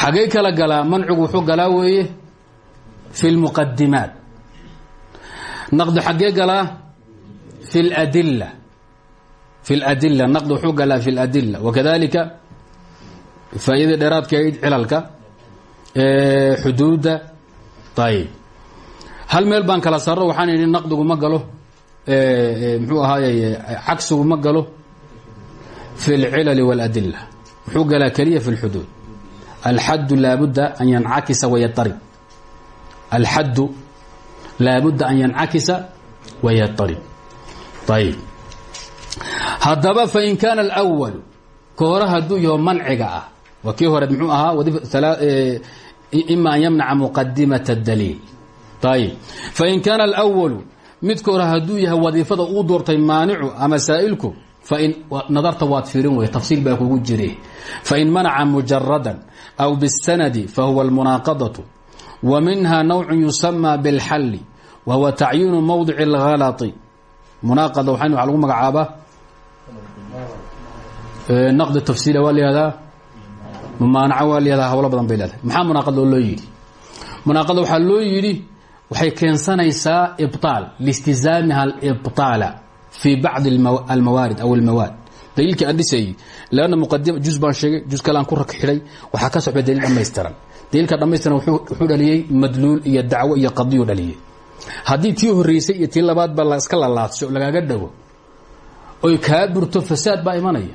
xagee kala galaa mancigu wuxuu galaa weeye fi اlmuqadimaat naqdu xagee galaa fi اladila fi اladila naqdu wuxuu galaa fi اladila wakadalika faa'iidada dheeraadka cilalka xuduudda ayib hal meel baan kala sarro waxaan idhi naqdigu ma galo muxuu ahaayey cagsigu ma galo fi اlcilali wاladila wuxuu galaa keliya fi اlxuduud alxaddu laabudda an yancakisa wayaarib alxaddu laabudda an yancakisa wayaarib ayib haddaba fain kaana alwalu ka hore hadduu yaho manciga ah waa kii hore muxuu ahaa ima an yamnaca muqadimata daliil ayib fain kaana alwalu midka hore hadduu yahay wadiifada uu doortay maanicu ama saa'ilku fain nadarta waad fiirin wey tafsiil baa kugu jire fain manaca mujaradan aw bالsanadi fahuwa اlmunaaqadaة wa minha nawc yusamى bاlxalli wa huwa tacyiinu mowdic اlhalطi munaaqada waa waa lagu magacaabaa naqdi tafsiila waa layihahdaa mumaanaca waa layihahdaa hawlo badan bay leedahay maxaa munaaqada loo yidhi munaaqada waxaa loo yidhi waxay keensanaysaa ibطaal listizaamiha اlibطaala fi bacdi almawaarid aw almawaad daliilkii aan dhisayey lanna muqadima juz baan sheegay juz kale aan ku rak xidhay ka socda daliil dhammaystiran. Daliilka dhammaystiran wuxuu dhaliyey madluul iyo dacwo iyo qadiyu dhaliyey. Haddii tii horreysay iyo tii labaadba laska lalaadsho lagaaga dhago oy kaa burto fasaad baa imanaya.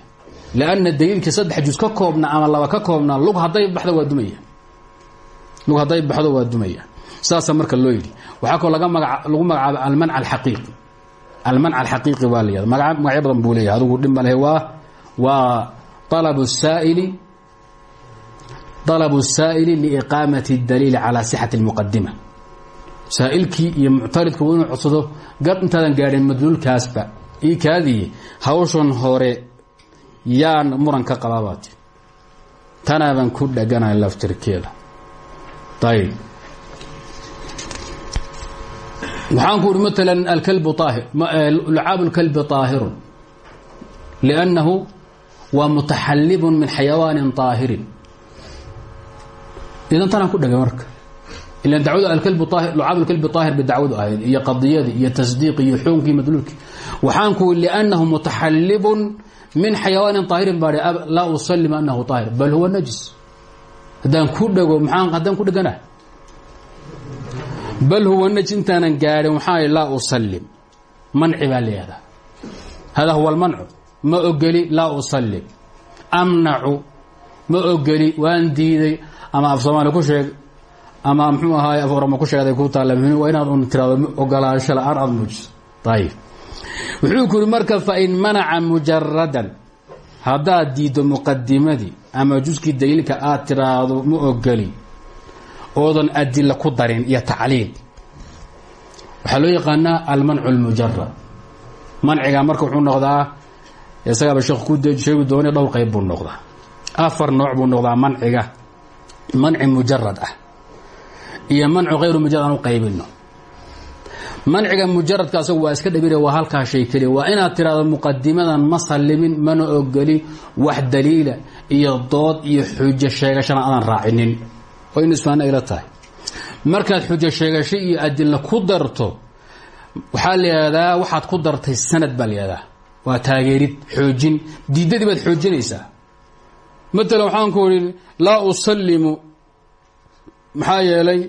Lanna daliilkii saddex juz ka koobna ama laba ka koobna lug hadday baxdo waa dumaya. Lug hadday baxdo waa dumaya. Saasa marka loo yidhi. Waxaa kaloo laga maga lagu magacaaba almanc alxaqiiqi almanc alxaqiiqi waa la yihada magaa magacyo badan buu leeyahay adugu dhib ma lehe waa waa alabu saa'ili alabu saa'ili liiqaamati اdaliili calaa sixati اlmuqadima saa'ilkii iyo muctaridku inuu codsado gad intaadan gaadhin madluulkaasba ii kaadiye hawshan hore yaan muran ka qabaabaati tanaabaan ku dheganahay laftirkeeda waxaan ku uhi mثلا alklb aahir lucaab اlklbi طaahiru لأnnahu waa mutaxalib min xayawaanin طaahirin idan tanaan ku dhagay marka ila dacwadu lucaab اlklbi طaahir bay dacwadu ahayd iyo qadiyadii iyo tasdiiqi iyo xukunkii madluulkii waxaan ku لأnnahu mutaxalib min xayawaanin طaahirin baa laa usalim anahu طaahir bal huwa najis haddaan ku dhego maa haddaan ku dhegana bal huwa najis intaanan gaadhin waxaa laa usalim manci baa leeyadaa hada huwa اlmancu ma ogeli laa usalim amnacu. Ma ogeli waan diiday ama af soomaali ku sheeg ama mxuu ahaay af orama ku sheegday ku taalla waa inaad un tiraado ogolaansho la'aan aada muujiso. Ayib wuxuu ku yidhi marka fain manaca mujaradan haddaad diiddo ama juskii daliilka aad tiraahdo ma ogoli oodan adila ku darin iyo tacliil. Waxaa loo yaqaanaa almancu اlmujarad manciga marka wuxuu noqdaa isagaaba sheekh ku sheegi doona dhowr qayb buu noqdaa. Afar nooc buu noqdaa manciga. Manci mujarad ah. Iyo mancu hayru mujarad aan u qaybino manciga mujaradka asagu waa iska dhabire waa halkaa shay keliya waa inaad tiraahdo muqadimadan ma sallimin mana ogoli wax daliila iyo dood iyo xujo sheegashana aadan raacinin oo in isfaana ila tahay. Markaad xujo sheegasho iyo adilna ku darto waxaa layihahdaa waxaad ku dartay sanad baa layihahdaa waa taageerid xoojin diidadii baad xoojinaysaa. Matalan waxaan ku idhi laa usalimu maxaa yeelay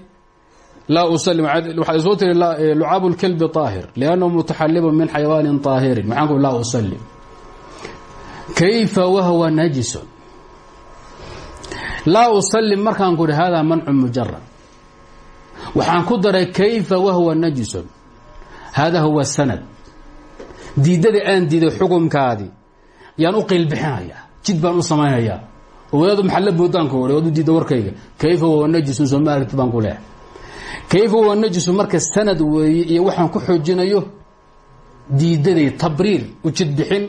laa usalim waxaad soo tiri lucaabu lkalbi طaahir liannahu mutaxalibun min xayawaanin طaahirin maxaan ku laa wahwa najisun laa usalim markaan ku ihi hada mancu mujarad waxaan ku daray kayfa wahwa najisun? Hada huwa sanad. Diidadii aan diiday xukumkaadii yaan u qiilbixinayaa jid baan u samaynayaa oo wadaadu maxalla boodaanka odhe waad u diidda warkayga. Kayfa wahuwa najisun? soo ma aragti baan ku leehay kayfa wahuwa najisun? marka sanad weeye iyo waxaan ku xoojinayo diidaday tabriir u jidbixin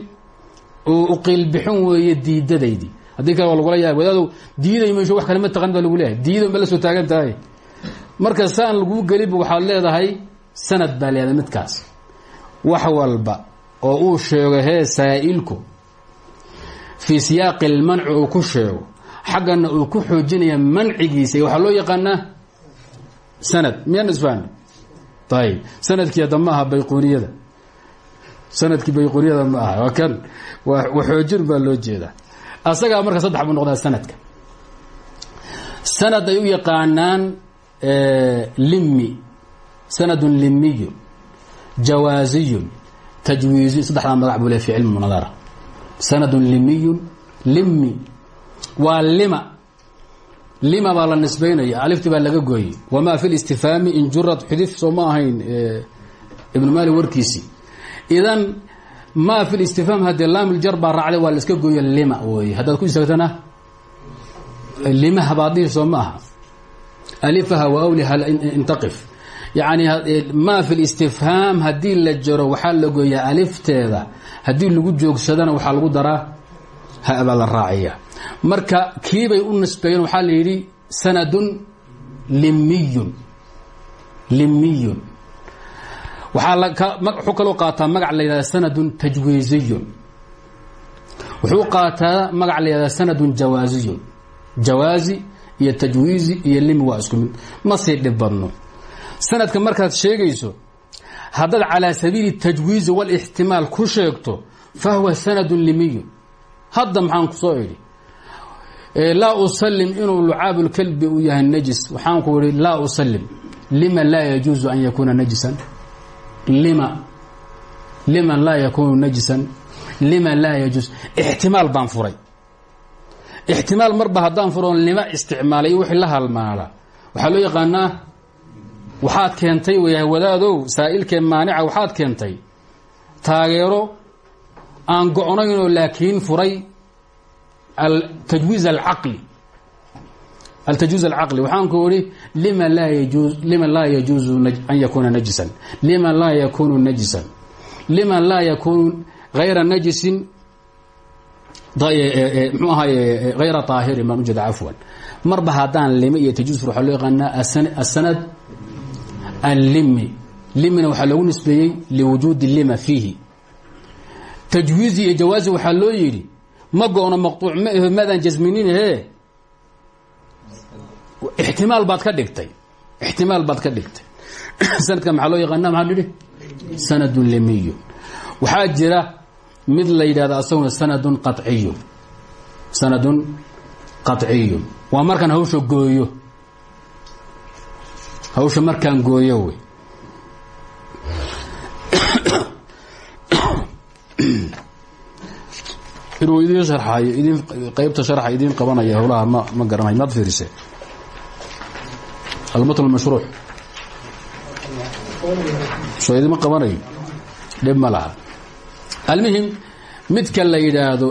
oo u qiilbixin weeye diidadaydii haddii kale waa lagula yahay wadaadow diiday mayso wax kale ma taqan baa lagu leeyahay. Diidan ba la soo taagan tahay. Marka saan laguu geliba waxaad leedahay sanad baa leedahay midkaas. Wax walba oo uu sheego hee saa'ilku fii siyaaqi lmanci uu ku sheego xaggana uu ku xoojinaya mancigiisa. Waxaa loo yaqaanaa sanad. Miyaan isfahmi ayib sannadkii hadda ma aha bayquniyada. Ma aha. Waa kan. Wa xoojin baa loo jeedaa asagaa marka saddex buu noqdaa sanadka. Sanad ay u yaqaanaan limi sanadun limiyu jawaaziyun tajwiiziy saddexdaa magac buu le fi munadara sanadun limiyun limi waa lima. Lima baa la nisbaynaya. Alifti baa laga gooyey. Wamaa fi listifhaami in jurad xudif soo ma ahayn ibnu idan maa fi listifhaam haddee laamiljar baa raacday waa la iska gooyo lima wey haddaad ku istaagtana limaha baadihi soo ma aha. Alifaha wa awliha intaqif. Yacni maa fi listifhaam haddii la jaro waxaa la gooyaa alifteeda. Haddii lagu joogsadana waxaa lagu daraa ha baa la raaciya marka kiibay u nisbeeyeen waxaa la yidhi sanadun limiyun. Limiyun waxaa wuxuu kaloo qaataa magac la yidhahda sanadun tajwiiziyun. Wuxuu qaataa magac la yidhahda sanadun jawaaziyun. Jawaazi iyo tajwiizi iyo limi waa isku ma sii dhib badno. Sanadka markaad sheegayso haddaad calaa sabiili tajwiizi walixtimaal ku sheegto fahuwa sanadun limiyun. Hadda maxaan ku soo idhi laa usalim inuu lucaabu lkalbi uu yahay najis. Waxaan ku ihi laa usalim lima laa yajuuzu an yakuuna najisan lima liman laa yakuunu najisan lima laa yajuuz ixtimaal baan furay. Ixtimaal marba haddaan furoon lima isticmaalay wixii la halmaala. Waxaa loo yaqaanaa waxaad keentay wyahay wadaadow saa'ilkee maanica waxaad keentay? Taageero aan go-naynoo laakiin furay tajwiiz alcaqli altajwiiz alcaqli waxaan ku ihi lima laa yajuuzu an yakuuna najisan lima laa yakunu najisan lima laa yakunu hayra najisin mxuu ahaye hayra طaahirin baan ujeeda cafwan marba haddaan lime iyo tajwiiz waxaa loo yaqaanaa asanad allimi limina waxaa loogu nisbeeyey liwujuudi lima fiihi tajwiizi iyo jawaazi waxaa loo yidhi ma go-no maqtuuc ma aho maadaan jasmininahe ixtimaal baad ka dhigtay ixtimaal baad ka dhigtay sanadka maxaa loo yaqaana maxaa nidhi sanadun limiyun waxaa jira mid la yidhahda asaguna sanadun qaciyun sanadun qaciyun waa markaan hawsha gooyo hawsha markaan gooyo wey inuu idiin sharxayo idin qaybta sharxa idiin qabanaya howlaha ma ma garanayo maad fiirisee almatn mashruuc soo idima qabanayo dhib ma laha almuhim midka la yidhaahdo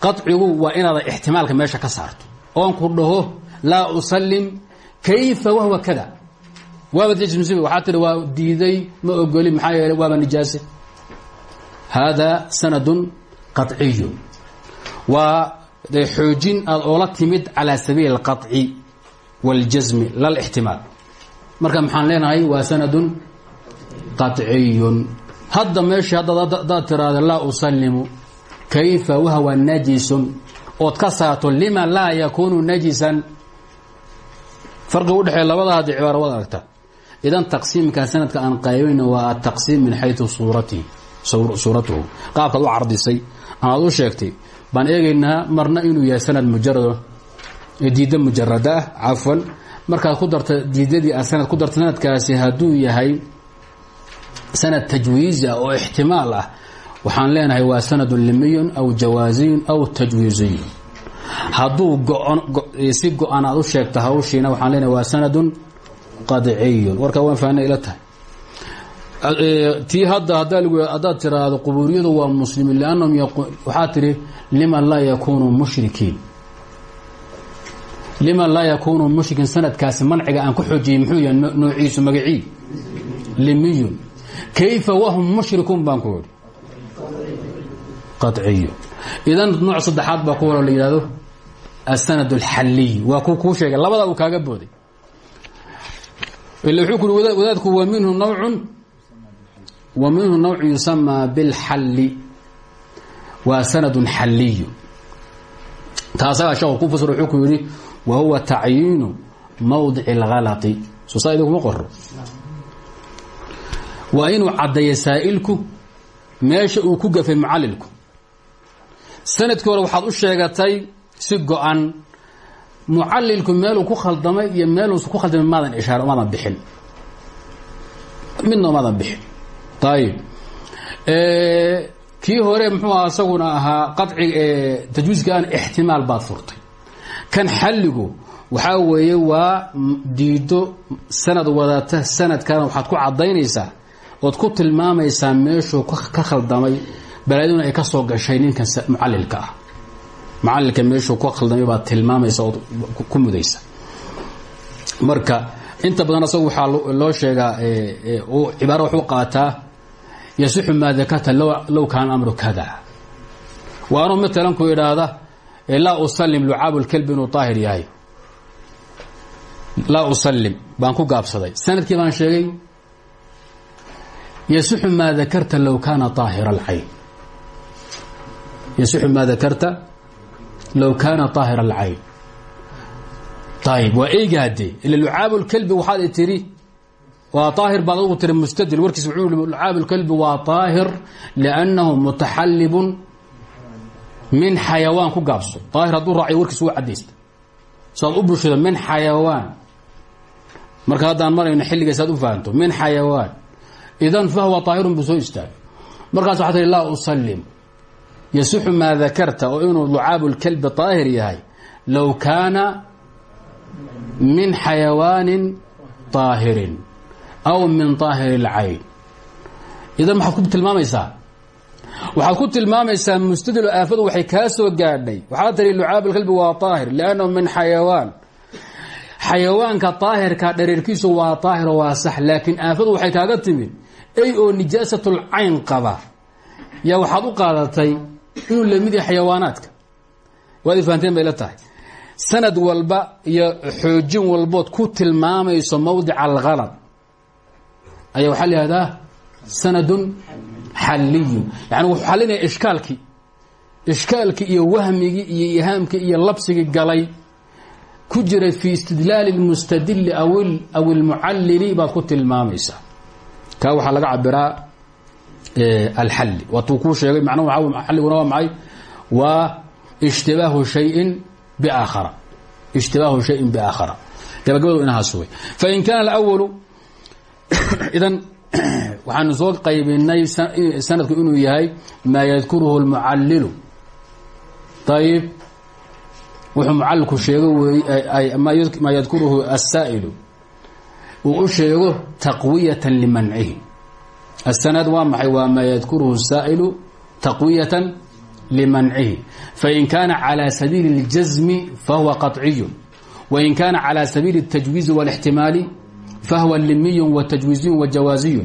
qacigu waa inaada ixtimaalka meesha ka saarto oon ku dhaho laa usalim kayfa wahwa kada waaba jmsi waxaa tihi waa diiday ma ogoli maxaa yeeley waaba nijaase hada sanadun qaطciyun waa xoojin aad oola timid calى sabiil اlqaطci wاljasmi lalاxtimaal marka maxaan leenahay waa sanadun qaطciyun hadda meesha haddaad tiraahda laa usalimu kayfa wahwa najisun ood ka saato lima laa yakunu najisan farqiga udhexeeya labada haddi cibaaro waad aragtaa idan taqsiimka sanadka aan qaybayna waa ataqsiim min xayu suuratihi suuratuhu qaabkaad u cardisay amaad u sheegtay baan eegaynaa marna inuu yahay sanad mujarado diidda mujarada ah cafwan. Markaad ku darta diidadii aad sanad ku darta sanadkaasi hadduu yahay sanad tajwiizi ah oo ixtimaal ah waxaan leenahay waa sanadun limiyun aw jawaaziyun aw tajwiiziyun. Hadduu si go-an aad u sheegta hawshiina waxaan leenahay waa sanadun qadciyun. Warkaa waan fahnay ila tahay. Tii hadda haddaad tiraahdo qubuuriyadu waa muslimiin liannahum waxaa tihi liman laa yakunu mushrikiin liman laa yakunu mushrikiin sanadkaasi manciga aan ku xoojiyey muxuu yahay noociisu magacii? Limiyun kayfa wahum mushrikuun baan ku idan nooc saddexaad baa ku walo la yidhahdo asanad alxalliy waa ku kuu sheegay. Uu kaaga booday. Ila wuxuu ku wadaadku wa minhu nawcun wa minhu nawcu yusamaa bilxalli waa sanadun xalliyu taasagaa sheekhu ku fasir wuxuu ku yidhi wa huwa tacyiinu mawdici اlhalati soo saa idinkuma qoro waa inuu caddeeya saa'ilku meesha uu ku gafay mucallilku sannadkii waxaad u sheegatay si go-an. Mucallilku ku khaldamay iyo meeluusa ku khaldamay maadan ishaar maadan bixin. Midna maadan bixin. Ayib kii hore muxuu aha isaguna qaci tajwiiska aan baad furtay kan xalligu waxaa weeye waa diido sanad wadata sanadkana waxaad ku caddaynaysaa ood ku tilmaamaysaa meeshuu ka khaldamay balaaduna ay ka soo gashay ninkan mucallilka ah. Mucallilka meeshuu ka khaldamay baad tilmaamaysa ood ku mudaysa marka inta badan asagu waxaa loo sheegaa cibaaro waxu qaataa yasixu maa dakarta low kaana amru kada waa anuu matalan ku idhaahda laa usalim lucaabu lkelbi inuu daahir yahay. Laa usalim baan ku gaabsaday. Sanadkii baan sheegay yasixu maa dakarta low kaana aahir alcayn yasixu maa dakarta low kaana aahir alcayn ayib waa eygaade ila lucaabu lkelbi waxaad tiri waa aahir baad adugu tiri mustadil. Warkiis wuxuu i lucaabu lkelbi waa aahir liannahu mutaxallibun min xayawaan ku gaabso. Daahir hadduu raaciyo warkiis waa cadaysta soad u bulshada min xayawaan. Marka haddaan marayno xilligaas aad u fahanto min xayawaan. Idan fahuwa daahirun buu soo istaagay. Markaas waxaa tihi laa usallim. Yasixu maa dakarta oo inuu lucaabu lkalbi daahir yahay low kaana min xayawaanin daahirin aw min daahiri اlcayn idan maxaad ku tilmaamaysaa? Waxaad ku tilmaamaysaa mustadil aafadu waxay kaa soo gaadhay. Waxaad tiri lucaab alkalbi waa aahir liannahu min xayawaan. Xayawaanka daahirka dhareerkiisu waa daahiro waa sax laakiin aafadu waxay kaaga timid ey oo nijaasatul cayn qaba yaa waxaad u qaadatay inuu la mid yahay xayawaanaadka. Waad ifahanteen bay la tahay. Sanad walba iyo xoojin walbood ku tilmaamayso mawdica alhalad ayaa waxaa la sanadun xaliyu yani wuxuu xalinaya ishkaalkii. Ishkaalkii iyo wahmigii iyo ihaamkii iyo labsigii galay. Ku jiray fii istidlaali اlmustadili aw اlmucalili baad ku tilmaamaysaa kaa waxaa laga cabiraa alxalli. Waatuu kuu sheegay macnahu xalliguna waa maxay? Waa ishtibaahu shayin biaakhara. Ishtibaahu shayin biaakhara. Gabagabadu inahaas wey fain kaana alwalu idan waxaanu soo qaybinay sanadku inuu yahay maa yadkuruhu اlmucallilu ayib wuxuu mucallilku sheego wey maa yadkuruhu asaa'ilu uu u sheego taqwiyatan limancihi asanad waa maxay waa maa yadkuruhu saa'ilu taqwiyatan limancihi fain kaana calى sabiili اljasmi fahuwa qaطciyu wain kaana calى sabiili الtajwiizi wاlاxtimaali fahwa limiyu وtajwiiziyu وjawaaziyu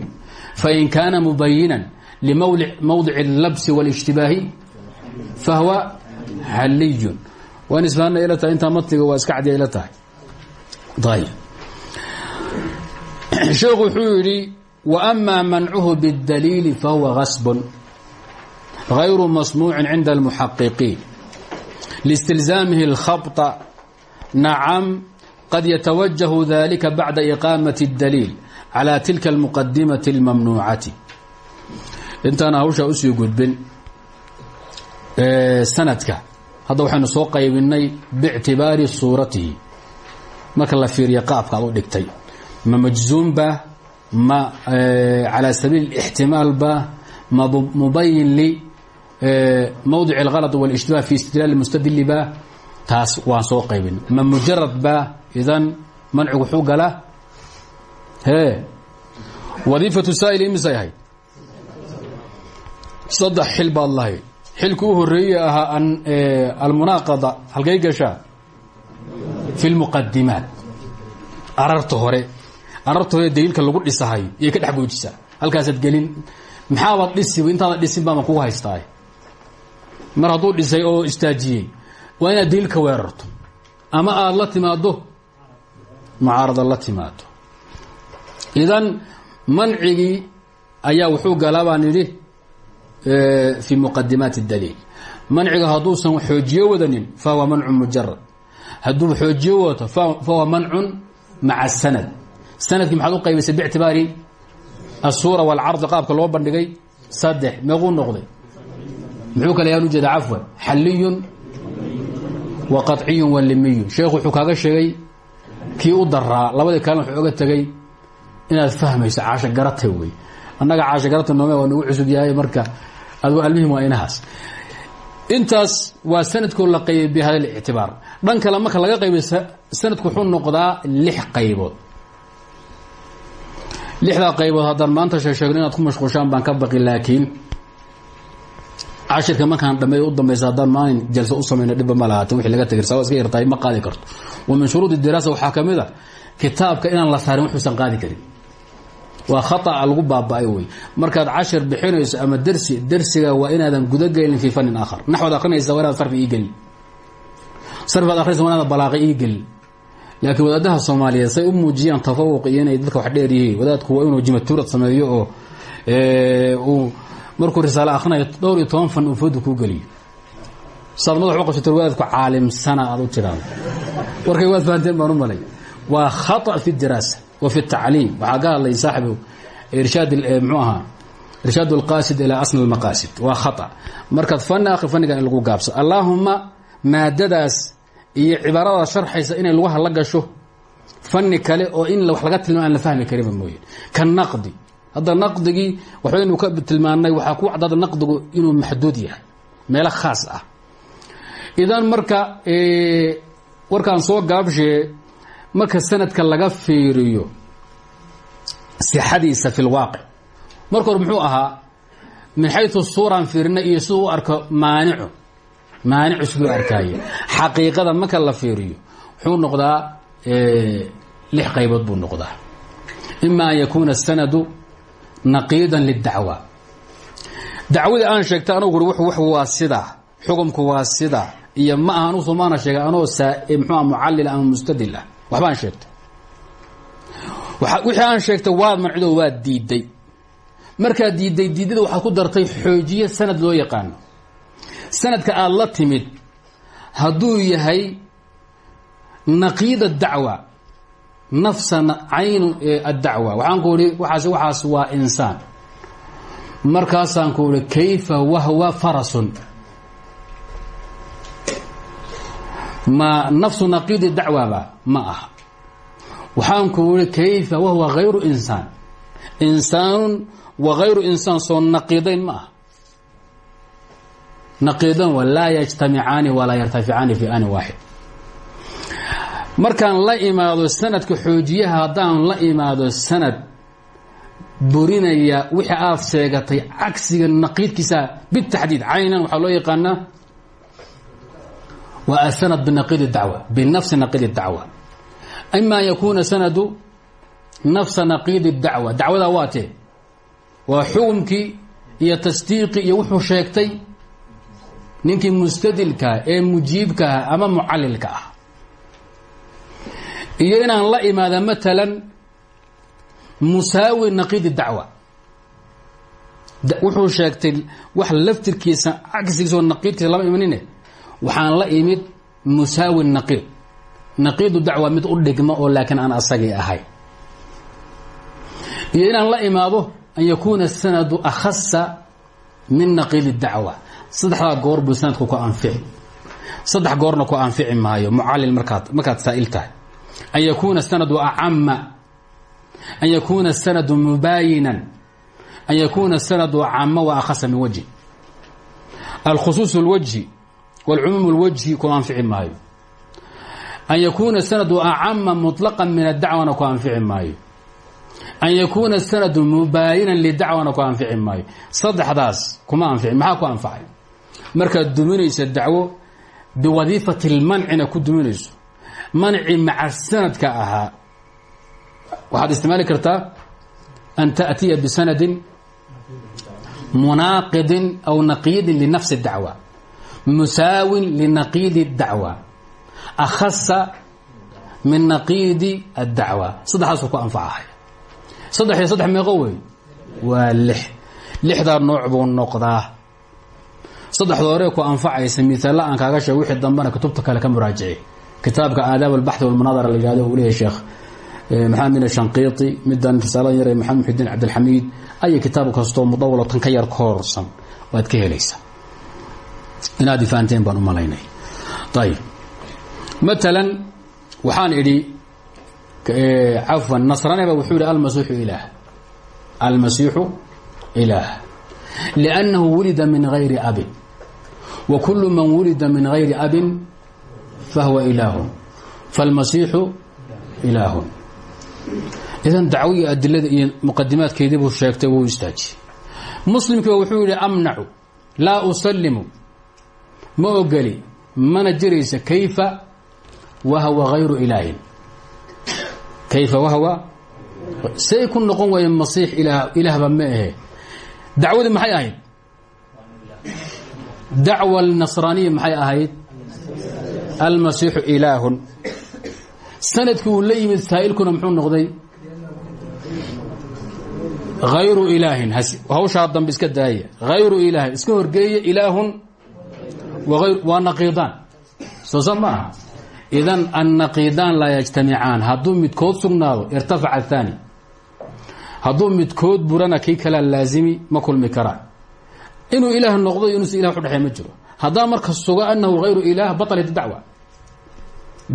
fain kaana mubayinan limawdic اlabsi wاlاجtibaahi fahwa xaliyun waan isfahanna ila tahay intaa matniga waa iska cadiya ila tahay ayb sheekhu wuxuu yidhi وأma mancuhu bالdaliili fahuwa gasb غayru masmuuci cinda الmuxaqiqiin لاstilzaamihi الkhaبطa nacam qad yatawajahu dalika bacda iqaamaة الdaliil calى tilka الmuqadimaةi الmamnuucati intaana hawshaa usii gudbin sanadka hadda waxaynu soo qaybinay bictibaari suuratihi marka la fiiriya qaabka ad u dhigtay ma majzuumba ma calى sabiil اxtimaal ba ma mubayin limawdic اlغalط واlاجtibah fi istidlaal mustadili ba taas waan soo qaybin ma mujarad ba idan mancigu xuu gala he wadiifaةu saa'il imisay ahayd saddex xil baad lahayd xilku u horeeye ahaa almunaaqada halkay gashaa fi اlmuqadimaat ararta hore ararta hore daliilka lagu dhisahayo iyay ka dhex goojisaa halkaasaad gelin maxaabaad dhisiba intaadan dhisin baama kugu haystaa mar hadduu dhisay oo istaajiyey waa inaad daliilka weerarto ama aada la timaado mucaarada la timaado idan mancigii ayaa wuxuu galaa baan idhi fi muqadimaati daliil. Manciga hadduusan xoojiyo wadanin fahuwa mancun mujarad hadduu xoojiyo wato fahuwa mancun maca sanad. Sanadkii maxaad u qaybisay bictibaari asuura walcardi qaabka loo bandhigay saddex meequu noqday. Muxuu kale yaan ujeeda cafwan xalliyun wa qaطciyun wa limiyun. Sheekhu wuxuu kaaga sheegay kii u daraa labadii kalena wuxuu oga tegay inaad fahmayso caasho garata wey annaga caasho garata noome waa nagu cusub yahay marka adgu almihim waa inahaas. Intaas waa sanadkoo la qaybay bi hada اlictibaar dhan kale marka laga qaybay sanadku wuxuu noqdaa lix qaybood. Lixdaa qaybood haddaan maanta sheesheegno inaad ku mashquushaan baan ka baqi laakiin cashirka markaan dhameey u dambaysa haddaan maalin jalso u samayno dhibba ma lahaatan wixii laga tegir sawa iska ma qaadi karto. Wa min shuruudi diraasa waxaa ka mid a kitaabka inaan la saarin wuxuusan qaadi karin. Waa khata'a lagu baaba-ay wey markaad cashir bixinayso ama dersi dersiga waa inaadan gudagelin fii fanin aakhar. Naxwaad akrinaysa waa sarfi ii gelin. Sarfiaad akrinaysa balaaqi ii laakiin wadaadaha soomaaliyeed say u muujiyaan tafawuq iyo dadka wax dheer yihiin. Wadaadku waa inuu jimatuurad sameeyo oo markuu risaale akrinayo dhowr iyo toban fan uu fooda kuu geliyo. Saad madax u qabsato wadaadku caalimsana u tiraado warkay waad fahanteen baan u malay. Waa khata fi diraasa wa fi tacliim. Waxaa ka hadlay saaxibu irshaad mxuu ahaa? Irshaad اlqaasid ilaa asl اlmaqaasid waa khata. Markaad fani akri fanigan in lagu gaabso allaahuma maadadaas iyo cibaarada sharxaysa inay lugaha la gasho fani kale oo in wax laga tilma la fahmi karinba mooye. Ka naqdi hadda naqdigii waxbaynu ka tilmaanay waxaa ku caddaada naqdigu inuu maxduud yahay meelo khaas ah. Idan marka warkaan soo gaabshee marka sanadka laga fiiriyo sixadiisa fi lwaaqic marka hore muxuu ahaa min xayu suuraan fiirina iyo siduu u arko maanicu. Maanicu siduu marka la fiiriyo wuxuu noqdaa lix qaybood buu noqdaa. Ima an yakuuna sanadu naqiidan lidacwa dacwadii aan sheegtay anugu ui w waa sidaa xukumku waa sidaa iyo ma aha anugu maana sheegay anoo mxua mucallil ama mustadil ah. Waxbaan sheegtay. Wixii aan sheegtay waad mancido waad diiday markaad diiday diidada waxaad ku dartay xoojiye sanad loo yaqaano. Sanadka aad la timid hadduu yahay naqiida dacwa nafsa caynu addacwa. Waxaan ku ihi waaas waxaas waa insaan. Markaasaan ku ihi kayfa wahwa farasun? Ma nafsu naqiidi dacwaba ma aha. Waxaan ku ihi kayfa wahwa hayru insaan? Insaanun wa hayru insaan soo naqiidayn ma aha. Naqiidan wa laa yajtamicaani walaa yartaficaani fi ani waaxid markaan la imaado sanadka xoojiyaha haddaan la imaado sanad burinaya wixii aad sheegatay cagsiga naqiidkiisa bitaxdiid caynan waxaa loo yaqaanaa waa asanad binaqiidi dacwa binafsi naqiidi dacwa ima an yakuuna sanadu nafsa naqiidi dacwa dacwadaa waa tee. Waa xukumkii iyo tasdiiqii iyo wuxuu sheegtay ninkii mustadilkaa ee mujiibkaah ama mucalilka ah iyo inaan la imaada matalan musaawi naqiidi dacwa. Wuxuu sheegtay wax laftirkiisa cagsigiisa oo naqiidkiisa lama imanine. Waxaan la imid musaawi naqiid. Naqiidu dacwa mid u dhigmo oo laakiin aan asagii ahay. Iyo inaan la imaado an yakuuna sanadu akhasa min naqiidi dacwa. Saddexdaa goor buu sanadku ku anfici saddex goorna ku anfici maayo. Mucallil markaad markaad saa'il an yakuuna sanadu acama an yakuuna sanadu mubaayinan an yakuuna sanadu acama wa akhasa min wajhi alkhusuus اlwajhi wاlcumuum اlwajhi ku anfici maayo an yakuuna sanadu acama muطlaqa min adacwana ku anfici maayo an yakuuna sanadu mubaayinan lidacwana ku anfici maayo saddexdaas kuma anfici maxaa ku anfacay markaad duminaysa dacwo biwadiifati اlmancina ku duminayso manci maca sanadka ahaa. Waxaad isticmaali kartaa an taأtiya bisanadin munaaqidin aw naqiidin linafsi dacwa musaawin linaqiidi dacwa akhasa min naqiidi addacwa. Saddexdaasuu ku anfacahay saddex iyo saddex meeqo wey waa lix. Lixdaa nooc buu noqdaa. Saddexda hore ku anfacaysa miaalla aan kaaga sheeg wixii dambena kutubta kale ka muraajici kitaabka aadaab albaxthi walmunaadara la yihahdo uu leeyahy sheekh maxamed min shanqiiti midan risaaladan yar ee maxamed muxidiin cabdilxamiid ayay kitaab kastoo mudawalo tan ka yar koorsan waad ka helaysaa. Inaad ifahanteen baan malaynay. Ayib matalan waxaan idhi cafwan nasraneba wuxuu yihi almasiixu ilaah. Almasiixu ilaah. Liannahu wulida min gayri abin. Wa kulu man wulida min gayri abin fahuwa ilaahun falmasiixu ilaahun idan dacwigii adilada iyo muqadimaadkeedii buu sheegtay wuu istaajiyey muslimkiiba wuxuu yihi amnacu laa usalimu ma ogeli mana jiraysa kayfa wahwa hayru ilaahin kayfa wahwa say ku noqon waaya masiix ilaah ilaahba ma ahe dacwadii maxay ahayd dacwa alnasraaniya almasiixu ilaahun. Sanadkii uu la yimid saa'ilkuna muxuu noqday? Hayru ilaahin hawshaa dambe iska daaya hayru ilaahin iska horgeeya ilaahun waa naqiidaan. Soo sa ma aha? Idan annaqiidaan laa yajtamicaan hadduu midkood sugnaado irtafaca athani hadduu midkood burana kii kalea laazimi ma kulmi karaan inuu ilaah noqdo inuusa ilah udhexey ma jiro haddaa marka suga anahu hayru ilaah batalat dacwa.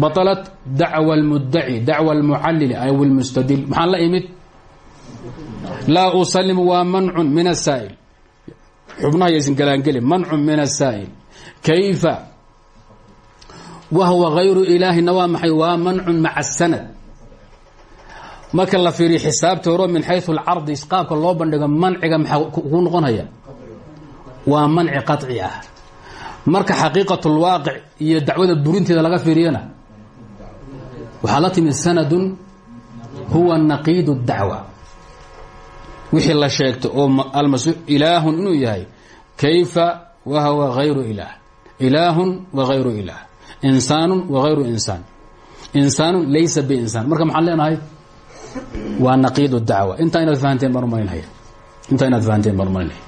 Batalat dacwa almuddaci dacwa almucallili aw almustadil maxaan la imid? Laa usalimu waa mancun min asaa'il xubnaha yaysan galaangelin mancun min asaa'il kayfa? Wahwa hayru ilaahina waa maxay? Waa mancun maca sanad. Marka la fiiriyo xisaabta horo min xayu alcardi qaabka loo bandhigo manciga maxaa ku noqonaya? Waa manci qaطci ah marka xaqiiqatulwaaqic iyo dacwada burinteeda laga fiiriyana waxaa la timid sanadun huwa naqiidu dacwa. Wixii la sheegto oo almasuu ilaahun inuu yahay kayfa wa huwa hayru ilaah? Ilaahun wa hayru ilaah? Insaanun wa hayru insaan insaanun laysa biinsaan marka maxaan leenahay waa naqiidu dacwa. Intaa inaad fahanteen baan umalinhaya intaa inaad fahanteen baan umalinhaya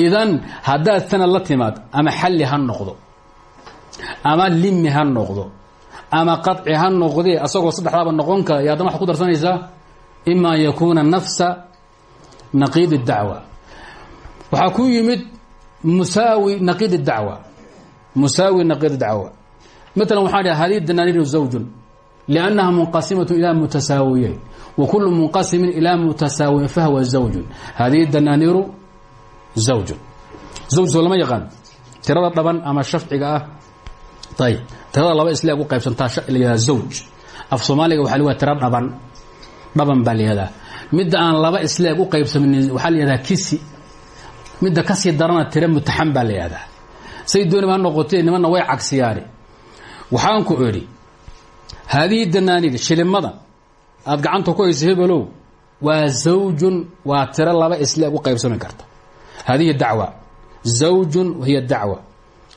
idan haddaad sanad la timaad ama xalli ha noqdo ama limi ha noqdo ama qaطci ha noqdee asagoo saddexdaaba noqon kara iyo haddana waxad ku darsanaysaa ima an yakuuna nafsa naqiid الdacwa waxaa ku yimid musaawi naqiid الdacwa musaawi naqiid dacwa maala waxaa dhi hadihi danaaniir zawjun liannaha munqasimaة ilaa mutasaawiyeyn wa kulu munqasimin ilaa mutasaawiyin fahwa zawjun hadihi danaaniiru zawjun zawj soo lama yaqaan tirada dhaban ama shafciga ah ayb tirada laba isleeg u qaybsantaa la yihahda zawj af soomaaliga waxa la tira dhaban dhaban baa la yihahdaa midda aan laba isleeg u qaybsamin waxaa la yihahdaa kisi midda ka sii darana tira mutaxan baa la yihahdaa say dooniba ha noqotee nimanna way cagsiyaani waxaan ku idhi haadihi danaaniid shilimada aad gacanta ku waa zawjun waa tiro laba isleeg u qaybsami karta hadihi dacwa zawjun hiya dacwa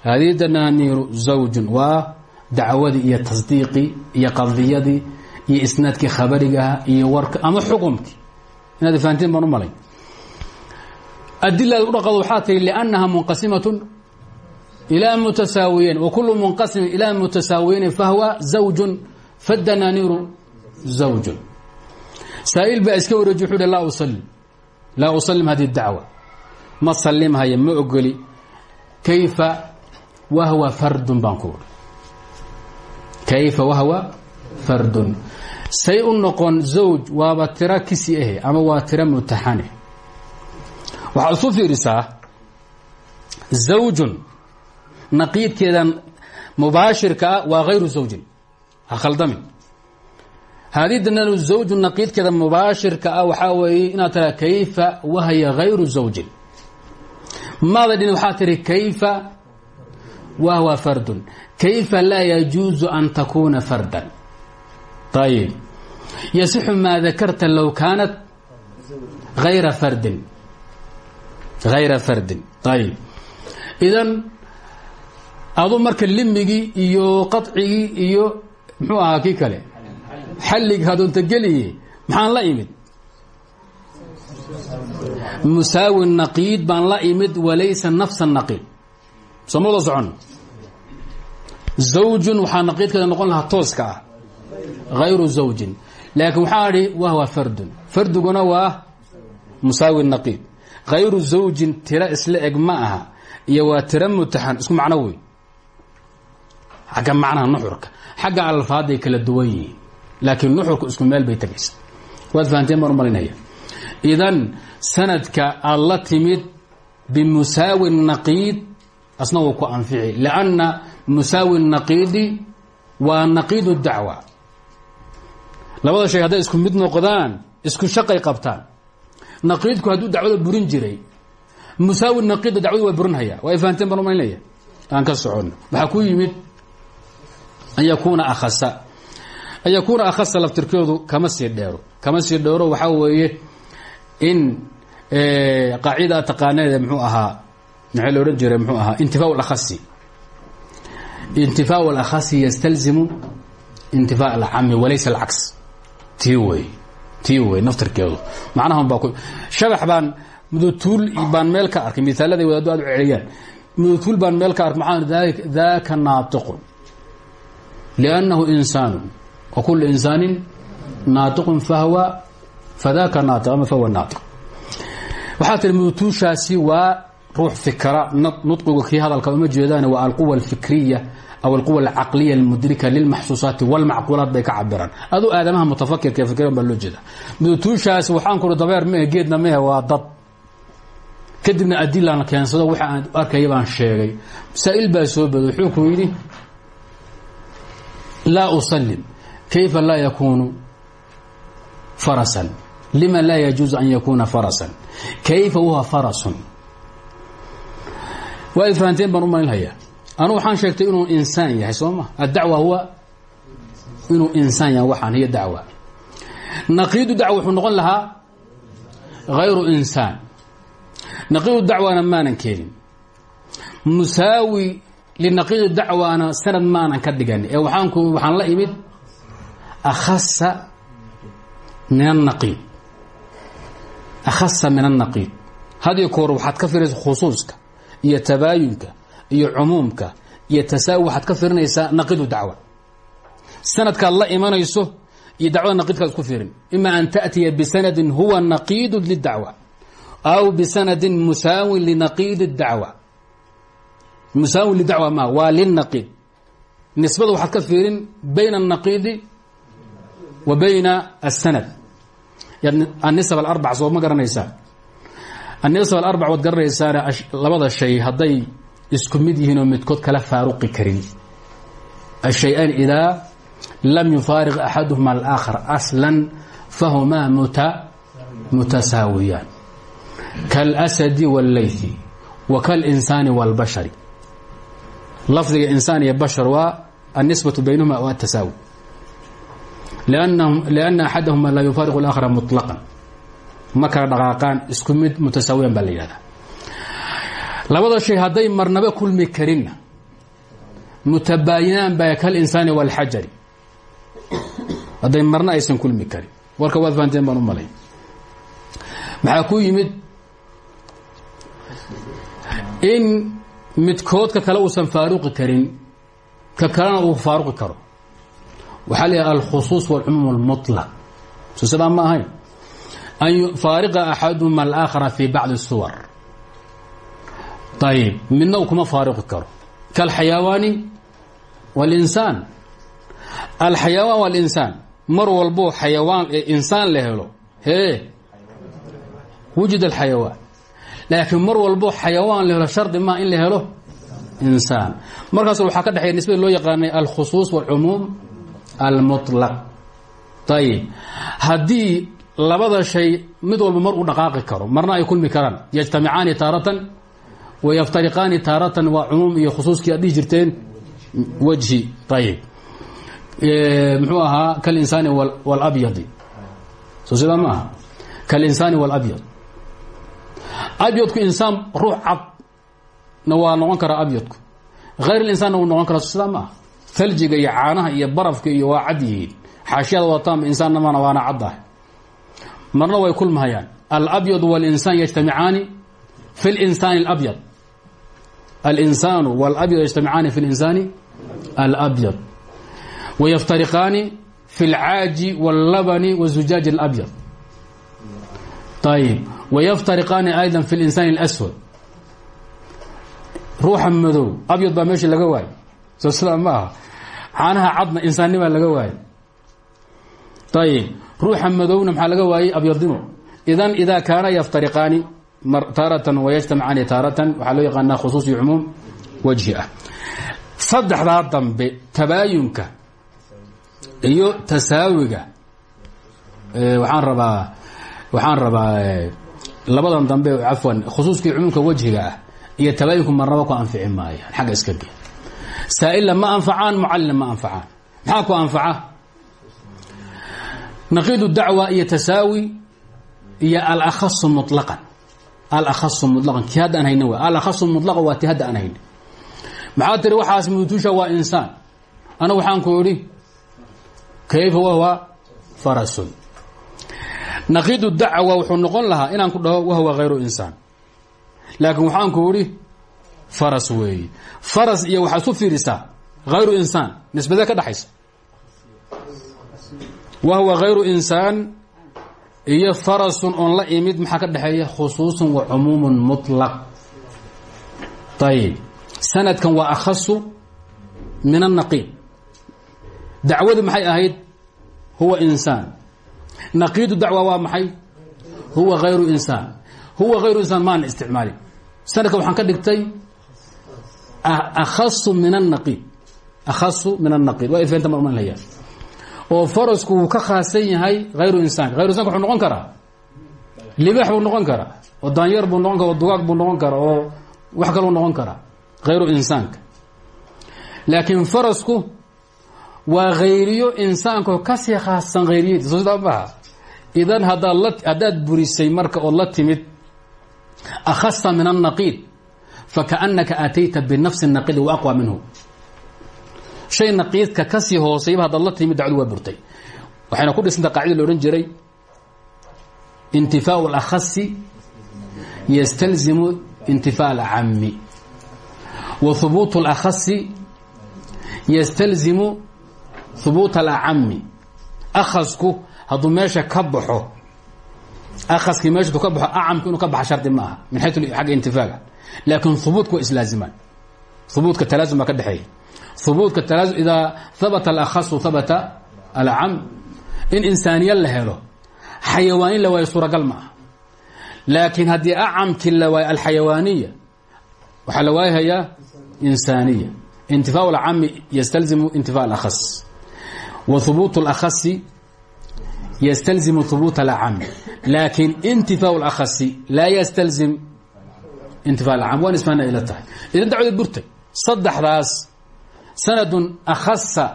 hadihi danaaniiru zawjun waa dacwadii iyo tasdiiqii iyo qadiyadii iyo isnaadkii khabarigaha iyo warka ama xukumkii inaad fahanteen baan u malay adilaad u dhaqado waxaa tihi liannaha munqasimatun ilaa mutasaawiyeyn wa kulu munqasimin ilaa mutasaawiyeyn fahwa zawjun fadanaaniiru zawjun saa'il baa iska wareeji wuxuu hi laa usalim laa usalim hadihi dacwa ma salimhaya ma ogoli. Kayfa wahwa fardun baan ku kayfa wahwa fardun. Say u noqon zawj waaba tiro kisi ahe ama waa tiro mutaxane waxaad isu fiirisaa zawjun. Naqiidkeedan mubaashirka ah waa hayru zawjin. Ha khaldamin haadii dananu zawju naqiidkeeda mubaashirka ah waxaa weeye inaad tiraa kayfa wahya hayru zawjin maada dhin waxaa tihi kayfa? Wahwa fardun. Kayfa laa yajuuzu an takuuna fardan? Ayib yasixu maa dakarta low kaanat hayra fardin. Hayra fardin. Ayib idan adu marka limigii iyo qaطcigii iyo muxuu ahaa kii kale xalliga hadoonta geliye maxaan la imid musaawi naqiid baan la imid walaysa nafsa naqiid. Soo ma wada socon? Zawjun waxaa naqiidkeeda noqon lahaa tooska ah. Hayru zawjin. Laakiin waxaa idhi wahwa fardun. Fardiguna waa musaawi naqiid. Hayru zawjin tiro isla eg ma aha. Iyo waa tiro mutaxan isku macno wey xagga macnaha nuxurka. Xagga alfaaday kala duwan yihiin. Laakiin nuxurku isku meel bay tagaysa idan sanadka aad la timid bimusaawi naqiid asna wuu ku anfici. Lianna musaawi naqiidi waa naqiid dacwa. Labada shay hadday isku mid noqdaan isku shaqay qabtaan. Naqiidku hadduu dacwada burin jiray musaawi naqiidda dacwadu waa burinhaya waa ay fahanteen baan u malinaya aan ka soconno. Waxaa ku yimid an yakuuna akhasa. An yakuuna akhasa laftirkeedu kama sii dheero. Kama sii dheero waxaa weeye in qaacida taqaaneede mxuu ahaa maxaa la odhan jiray mxuu ahaa intifaa اlakhasi intifaa اlakhasi yastalzimu intifaa alcami walaysa alcaks tii wey tii wey naftirkeedu macnahan baa shabax baan mudutuul baan meel ka arkay misaalada wadaadu aad u celiyaan mudutuul baan meel ka arkay maxaa daka naatiqun. Liannahu insaanu wa kulu insaanin naatiqun fahwa fadaka naatiq ama fahwa naatiq waxaa tihi mudutuushaasi waa ruux fikra nudqigu kii hadalka uma jeedaan waa alquwa alfikriya aw alquwa alcaqliya almudrika lilmaxsuusaati walmacquulaat bay ka cabiraan aduu aadamaha mutafakirka ee fikran baa loo jeeda mudutuushaasi waxaan kuri dabeer mehe geedna mehe waa dad kadibna adilaan keensado waxa aan arkaya baan sheegay masaa'il baa soo laa farasan lima laa yajuuzu an yakuuna farasan? Kayfa wahuwa farasun? Waa ay fahanteen baan u malinhayaa anugu waxaan sheegtay inuu insaan yahay soo ma? Addacwa huwa inuu insaan yahay waxaan hiyo dacwa. Naqiidu dacwa wuxuu noqon lahaa hayru insaan. Naqiidu dacwana maanan keenin musaawi linaqiidi dacwaana sanad maanan ka dhigan ee waxaan la imid akhasa min annaqiid akhasa min annaqiid hadiyo koor waxaad ka firinaysaa khusuuska iyo tabaayunka iyo cumuumka iyo tasaawi waxaad ka firinaysaa naqiidu dacwa sanadkaad la imanayso iyo dacwada naqiidkaad isku firin ima an taأtiya bisanadin huwa naqiidu lidacwa aw bisanadin musaawin linaqiidi اdacwa musaawin lidacwa ma waa lilnaqiid nisbada waxaad ka fiirin bayna الnaqiidi wa bayna الsanad anisab alarbac soo ma garanaysaa? Anisab alarbac waad garanaysaana labada shay hadday isku mid yihiin oo midkood kala faaruqi karin. Ashay-an idaa lam yufaariq axaduhuma alaakhar aslan fahumaa muta mutasaawiyaan. Kalasadi wاlleydi wa kalinsaani wاlbashari lafdiga insaan iyo bashar waa annisbatu baynahuma wa atasaawi لأna axadahuma laa yufaariq اlآkhara muطlaqan ma kala dhaqaaqaan isku mid mutasaawiyan baa la yihahdaa labada shay hadday marnaba kulmi karinna mutabaayinaan baa kalinsaani wاlxajari hadday marna aysan kulmi karin warka waad fahanteen baan u malay maxaa ku yimid in midkoodka kale uusan faaruqi karin ka kalena uu faaruqi karo waxaa la yidhaha alkhusuus wاlcumuum اlmuطlaq so sidaa ma ahayn an yufaariqa axaduma alaakhara fi bacdi الsuwar ayib midna uu kuma faaruqi karo kaalxayawaani wاlinsaan alxayawaan wاlinsaan mar walbo xayawaan ee insaan la helo hee wujid alxayawaan laakiin mar walbo xayawaan la helo shardi maa in la helo insaan markaas waxaa ka dhexeeya nisbada loo yaqaanay alkhusuus wاlcumuum almutlaq. Ayib haddii labada shay mid walba mar u dhaqaaqi karo marna ay kulmi karaan. Yajtamicaani taaratan wa yaftariqaani taaratan waa cumuum iyo khusuuskii aad dhihi jirteen wajhi. Ayib muxuu ahaa kalinsaani wlabyadi soo sidaa ma aha. Kalinsaani wlabyad abyadku insaan ruux cad na waa noqon karaa abyadku. Hayr linsaanna wuu noqon karaa soo sidaa thaljiga iyo caanaha iyo barafka iyo waa cad yihiin xaashiyada wataama insaannamana waana caddahay marna way kulmahayaan alabyad wاlinsaan yajtamicaani fi اlinsaani اlabyad alinsaanu wاlabyad yajtamicaani fi اlinsaani alabyad wayaftariqaani fi اlcaaji wاllabani wazujaaji اlabyad ayib wayaftariqaani ayda fi اlinsaani اlaswad ruuxa madow abyad baa meeshii laga waayo soo sidaa ma aha caanaha cadna insaannimaa laga waayo ayib ruuxa madowna maxaa laga waayey abyadnimo idan idaa kaana yaftariqaani taaratan wayajtamacaani taaratan waxaa loo yaqaanaa khusuus iyo cumuum wajhi ah. Saddexdaa dambe tabaayunka iyo tasaawiga waxaan rabaa waxaan rabaa labadan dambe cafwan khusuuskii cumuumka wajhiga ah iyo tabaayunku marnaba ku anfici maayaan xagga iska ge saa'illa ma anfacaan mucallina ma anfacaan maxaa ku anfaca naqiidu dacwa iyo tasaawi iyo alakhasu mulaqan alakhasu mulaqan kii hadda aan haynin wa alakhasu mulaqa waa ti hadda aan haynin maxaa tiri waxaas mutusha waa insaan ana waxaan ku idhi kayfa wahwa farasun naqiidu dacwa wuxuu noqon lahaa inaan ku dhaho wahwa hayru insaan laakiin waxaan ku idhi faras weeye faras iyo waxaad ku fiirisaa hayru insaan nisbadee ka dhexaysa wahwa hayru insaan iyo farasun oon la imid maxaa ka dhexeeya khusuusun wa cumuumun muطlaq ayib sanadkan waa akhasu min annaqiid. Dacwadu maxay ahayd? Huwa insaan. Naqiidu dacwa waa maxay? Huwa hayru insaan. Huwa hayru insaan maana isticmaalin. Sanadkan waxaan ka dhigtay akhasu min annaqiid akhasu min annaqiid waa ifeenta ma umanlaya oo farasku ka khaasan yahay hayru insaanka hayru insanka wuxuu noqon karaa libax buu noqon karaa oo daanyeer buu noqon kara oo dugaag buu noqon karaa oo wax kaluu noqon karaa hayru insaanka laakiin farasku waa hayriyo insaanko ka sii khaassan hayriyadiis soo idan hadaad la haddaad burisay marka ood la timid akhasa min annaqiid fakaannaka aatayta binafsi naqiidi wa aqwa minhu shay naqiidka ka sii hoosayba haddaad la timid dacwadu waa burtay waxayna ku dhisanta qaacida la odhan jiray intifaau اlakhasi ystalzimu intifaa alcami wa hubuut اlakhasi ystalzimu hubuut alacami akhasku hadduu meesha ka baxo akhaskii meesha ka baxo acamku inuu ka baxa shardi ma aha min xayu agga intifaaga laakiin hubuudka waa islaazimaan hubuudka talaasum baa ka dhexeeya hubuudka talaasum idaa habata alakhasu habata alcam in insaaniya la helo xayawaanin la waayo suuragal ma ah laakiin haddii acamkii la waayo alxayawaaniya waxaa la waayahayaa insaaniya. Intifaac alcami yastalzimu intifac alakhas wa hubuut alakhasi yastalzimu hubuut alcam laakiin intifaac alakhasi laa yastalzim intifa acam waan ismaana ila tahay. Idan dacwada burtay saddexdaas sanadun akhasa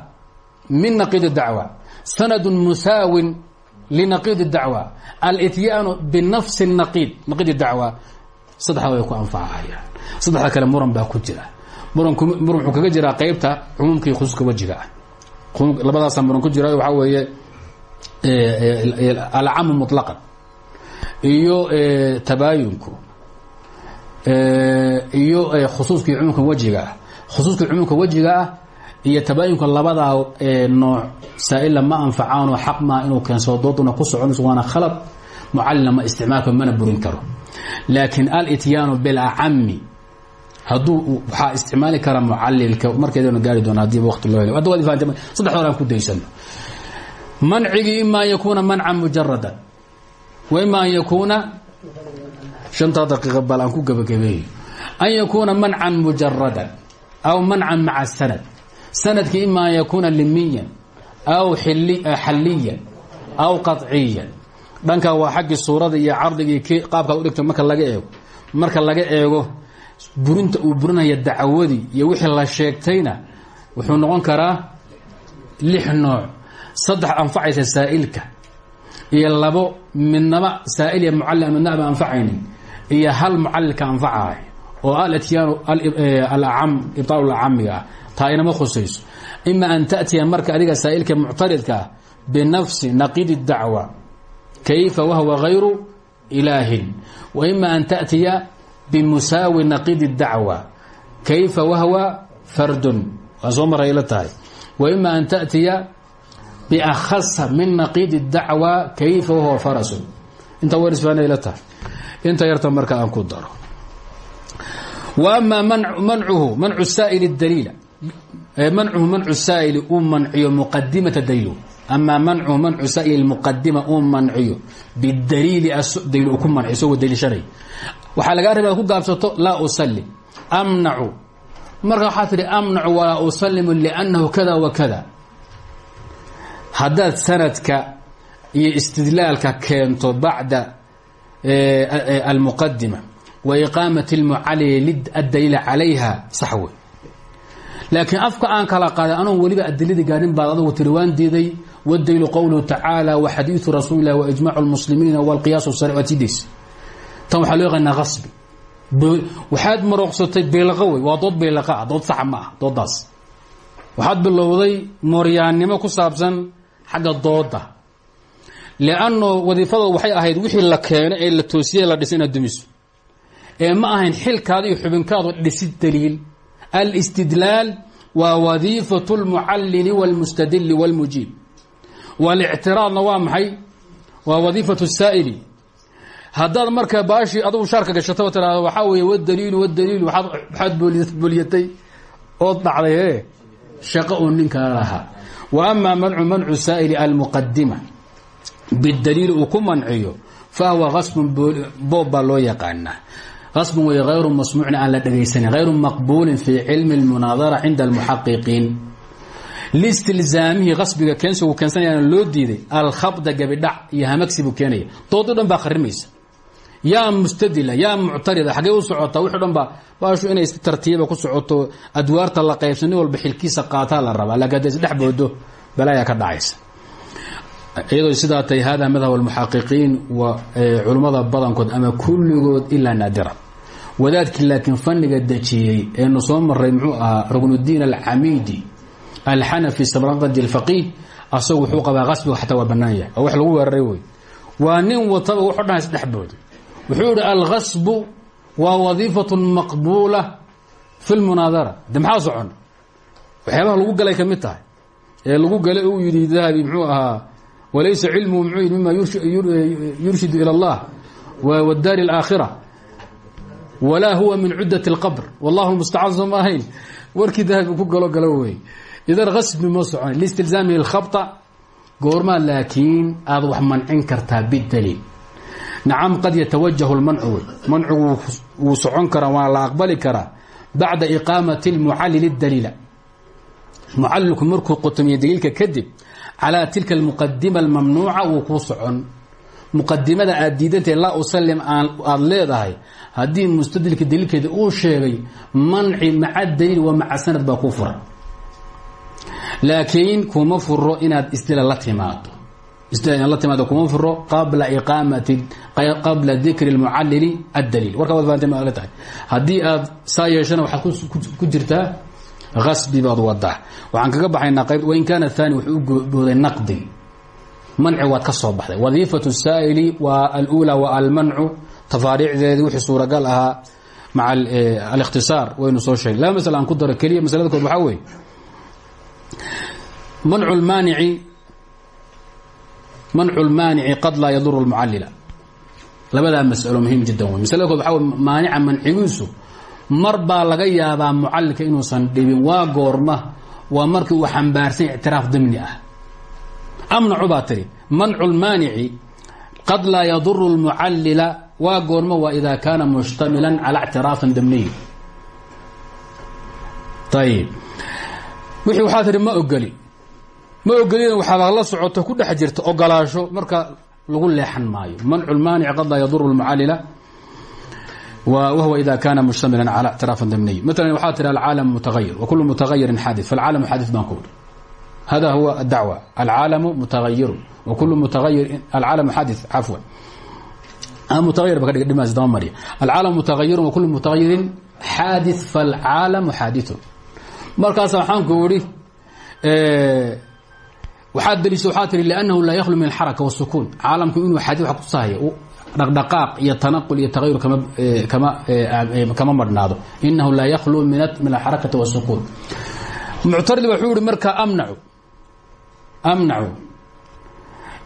min naqiid dacwa sanadun musaawin linaqiid dacwa alityaanu binafsi naqiid naqiid dacwa saddexda way ku anfacahayaan saddexda kale muran baa ku jira. Muranku muran wuxuu kaga jiraa qeybta cumuumkii khusuuska wejiga ah. Muran ku jira waxaa weeye alcamu muطlaqan iyo tabaayunku iyo khusuuskii cumuumka wejiga ah. Khusuuskii cumuumka wejiga ah iyo tabaayunka labadaa nooc saa-illa ma anfacaanoo xaq maa inuu keensado dooduna ku soconayso waana khalad mucallina ma mana burin karo. Laakiin alityaanu bilacami hadduu waxaa isticmaali kara mucalilka markeedanu gaari doona haddii waqti loo hel hadda waad fahanteen saddex hor ku daysano mancigii ima an yakuuna mancan wa ima an shantaa daqiiqa bal aan ku gebagabeeyo an yakuuna mancan mujaradan aw mancan maca sanad. Sanadkii ima an yakuuna limiyan aw xaliyan aw qaطciyan dhankan waa xaggii suurada iyo cardigii k qaabkaad udhigta marka laga eego. Marka laga eego burinta uu burinaya dacwadii iyo wixii la sheegtayna wuxuu noqon karaa lix nooc. Saddex anfacaysa saa'ilka iyo labo midnaba saa'il iyo mucallim midnaba anfacaynin iyo hal mucallilka anfacaay oo alatyaanu alacam ibtaal acamiga ah taa inama khusayso ima an taأtiya marka adiga saa'ilka muctaridka ah binafsi naqiid الdacwa kayfa wahwa غayru ilaahin wa ima an taأtiya bimusaawi naqiid الdacwa kayfa wahwa fardun waa soo maray ila tahay wa ima an taأtiya biakhasa min naqiid الdacwa kayfa wahwa farasun Inta wersbaana ila tahay. Inta yarta marka aan ku daro. Wa ama mancuhu mancu saa'il اdaliila mancuhu mancu saa'ili uu manciyo muqadimata daliil ama mancuhu mancu saa'il muqadima uu manciyo bidaliili daliil uu ku manciyo isagoo daliishanay waxaa lagaa rabaa ku gaabsato laa usalim amnacu marka waxaa tidhi amnacu walaa usalimu liannahu kada wa kada haddaad sanadka iyo istidlaalka keento bacda almuqadima wa iqaamat اlmucalili adaliil calayha sax wey laakiin afka aan kala qaaday anoon weliba adilada gaarin baad adugu tiri waan diiday wadaliilu qowluhu tacaala wa xadiidu rasuuli lah waijmacu lmuslimiina walqiyaasu daysa tan waxaa loo yaqaanaa qasbi waxaad marooqsatay beelaqo wey waa dood beelaqa ah dood saxa ma ah dooddaas waxaad bilowday mooryaannimo ku saabsan xagga dooda lianno wadiifadooda waxay ahayd wixii la keeno ee la toosiyey la dhisay inaad dumiso ee ma ahayn xilkaada iyo xubinkaadu dhisid daliil alistidlaal waa wadiifatu اlmucallili wاlmustadili wاlmujiib waاlictiraadna waa maxay waa wadiifatu الsaa'ili haddaad marka baashii adugu shaarka gashataba tiraado waxaa weeye wadaliilu wadaliilu waxaad booliyatay ood dhacday e shaqo uu ninkaa lahaa wa ama mancu mancu saa'ili almuqadima bidaliil uu ku manciyo fahuwa qasbun boob baa loo yaqaanaa qasbun wey hayru masmuucin aan la dhegaysanin hayru maqbuulin fii cilmi اlmunaadara cinda almuxaqiqiin listilzaamihi qasbiga keensigu keensanayaana loo diiday alkhabda gabidhac iyo hamagsi buu keenaya dood o dhan baa kharimaysa yaa mustadila yaa muctarida xaggee u socotaa wixi dhan ba baashu inay si tartiiba ku socoto adwaarta la qaybsan nin walba xilkiisa ka dhacaysa iyadoo sidaa tahay hada madhab almuxaqiqiin wa culummada badankood ama kulligood ilaa naadira. Wadaadkii laakiin fanniga dejiyey eenu soo maray muxuu ahaa rugnudiin alcamiidi alxanafi sabraqadi alfaqiih asagu wuxuu qabaa qasbiga xataa waa bannaan yahay wax lagu weeraray wey waa nin wataba wuxuu dhan isdhex booday wuxuu yihi algasbu waa wadiifatu maqbuula fi lmunaadara de maxaa lagu galay ka mid tahay. Ee lagu galay uu yidhi dahabi muxuu ahaa walaysa cilmuhu muxuu yidhi mima yurshidu ila allah wadaari alaakhira walaa huwa min cuddat اlqabr wallahu mustacaan soo ma ahayn warkii dahabi ku galo galo wey idan gasbi ma socon liistilzaamihi اlkhabطa goormaa laakiin aad wax mancin kartaa bidaliil nacam qad yatawajahu lmancu wey mancigu wuu socon karaa waa la aqbali karaa bacda iqaamati اlmucallil اdaliila mucallilku markuu qotomiye daliilka kadib calaa tilka almuqadima almamnuuca wuu kuu socon. Muqadimada aad diidantahay laa usalim aada leedahay haddii mustadilka daliilkeeda uu sheegay manci maca daliil wa maca sanad baa kuu furan. Laakiin kuma furo inaad isdila la timaado isdila inaad la timaado kuma furo qabla iqaamati qabla dikri lmucallili addaliil asbi baad wadaa waxaan kaga baxaynaa qayb wain kaana aani wuxuu u booday naqdi manci waad ka soo baxday. Wadiifatu saa'ili waa alula waa almancu. Tafaariicdeedii wixii suuragal ahaa maca alikhtisaar waynu soo sheegay laba masle aan ku daro keliya maslada kood waxaa weeye. Mancu lmaanici mancu lmaanici qad laa yaduru lmucallila labadaa masalo muhiim jiddan wey maslada kood waxaa wey maanica mancigiisu mar baa laga yaabaa mucalilka inuusan dhibin waa goorma waa markii uu xambaarsan ictiraaf dimni ah. Amnacu baa tiri mancu lmaanici qad laa yaduru lmucallila waa goorma waa ida kaana mushtamilan cala ictiraafin dimniy ayib wixii waxaa tihi ma ogoli ma ogolina waxaad la socoto ku dhex jirta ogolaasho marka lagu leexan maayo. Mancu lmaanici qad laa yaduru lmucallila whw ida kana mshtamila calى اctiraaf dimniy mala waxaa tii alcaalam mutagayir wkulu mutagayirin xadi falcaalamu xadii baan ku uri hada huwa adacwa alcaalamu mutagayiru wkulu mutagayir alcaalamu xadi cafwan mutagayir ba ka dhig dhimaas daba marya alcaalamu mutagayiru wakulu mutagayirin xaadi falcaalamu xaadiثu markaas waxaan ku uri waxaad deliisha waxaa tihi lأnnahu laa yakhlu min alxaraka wالsukuun caalamku inuu xadi wa kutusahaya dhaqdhaqaaq iyo tanaqul iyo tagayur kama kama kama marhnaado inahu laa yakhlu min alxarakati wasukuun muctarid wuxuu yihi marka amnacu amnacu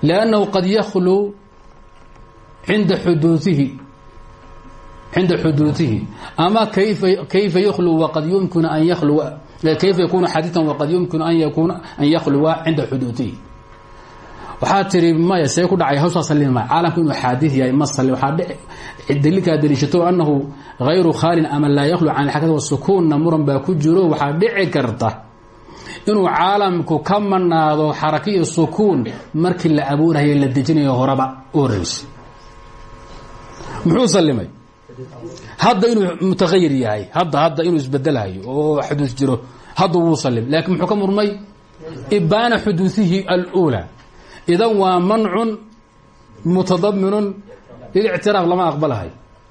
liannahu qad yakhlu cinda xuduuihi cinda xuduudihi ama kayfa kayfa waqad yumkinu an yakhluwa kayfa yakunu xadiian waqad yumkinu an yakuna an yakhluwa cinda xuduudihi waxaa tiri maya see ku dhacay hawsaa salimi maya caalamku inuu xaadid yahay ma sali waxaa daliilkaa daliishato annahu hayru khaalin ama laa yakhlu can alxakati wasukuunna muran baa ku jiro waxaa dhici karta inuu caalamku ka manaado xaraka iyo markii la abuurayo la dejinayo horeba oreysa muxuu salimay? Hadda inuu mutahayir yahay hadda hadda inuu isbedelhayo oo xuduud jiro hadda wuu salim muxuu ka murmay? Ibaana xuduudihi alula idan waa mancun mutadaminun lilictiraaf lama aqbalahay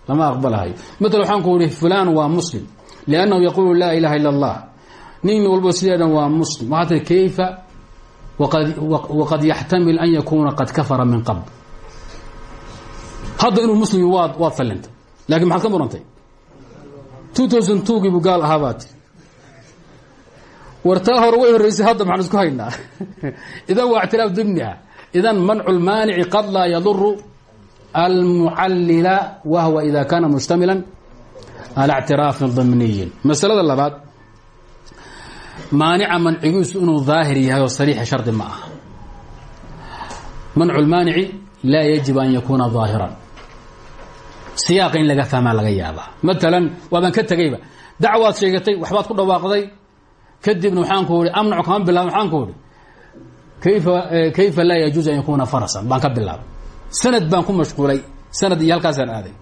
lama aqbalahayo maala waxaan ku ihi fulan waa muslim liannahu yaquulu laa ilaha illa allah nin walbo sideedan waa muslim. Waxaa tii kayfa waqad yaxtamil an yakuuna qad kafara min qabl. Hadda inuu muslim waad waad sallintay laakiin maxaad ka murantay? Two thousand ahaabaati wartaa hore way horraysay hadda maxaan isku haynaa? Idan waa ictiraaf dimniha idan mancu lmaanici qad laa yaduru almucallila wa huwa ida kana mushtamilan ala ictiraafin dimniyin masalada labaad maanica mancigiisu inuu daahir yahay oo sariixa shardi ma aha. Mancu lmaanici laa yajib an yakuuna daahiran. Siyaaqa laga fahmaa laga yaabaa. Maalan waabaan ka tegayba dacwaad sheegatay waxbaad ku dhawaaqday kadibna waxaan ku ihi amnacu kama bilaab waxaan ku ihi kayfa kayfa laa yajuuز an yakuuna farasan baan ka bilaabay sanad baan ku mashquulay sanad iyo halkaasaan aaday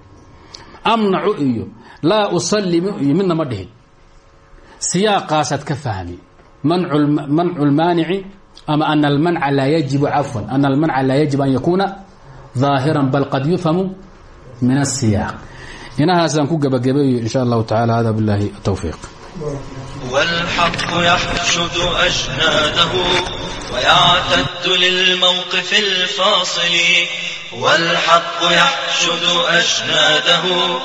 amnacu iyo laa usalimu iyo midna ma dhihin siyaaqaasaad ka fahmi mancu lmaanici ama ana almanca laa yajibu cafwan ana almanca laa yajib an yakuuna ظaahiran bal qad yufhamu min الsiyaaq inahaasaan ku gebagabeeyo in sha allahu tacala hada biاllahi towfiiq والحق يحشد أجناده ويعتد للموقف الفاصل والحق يحشد أجناده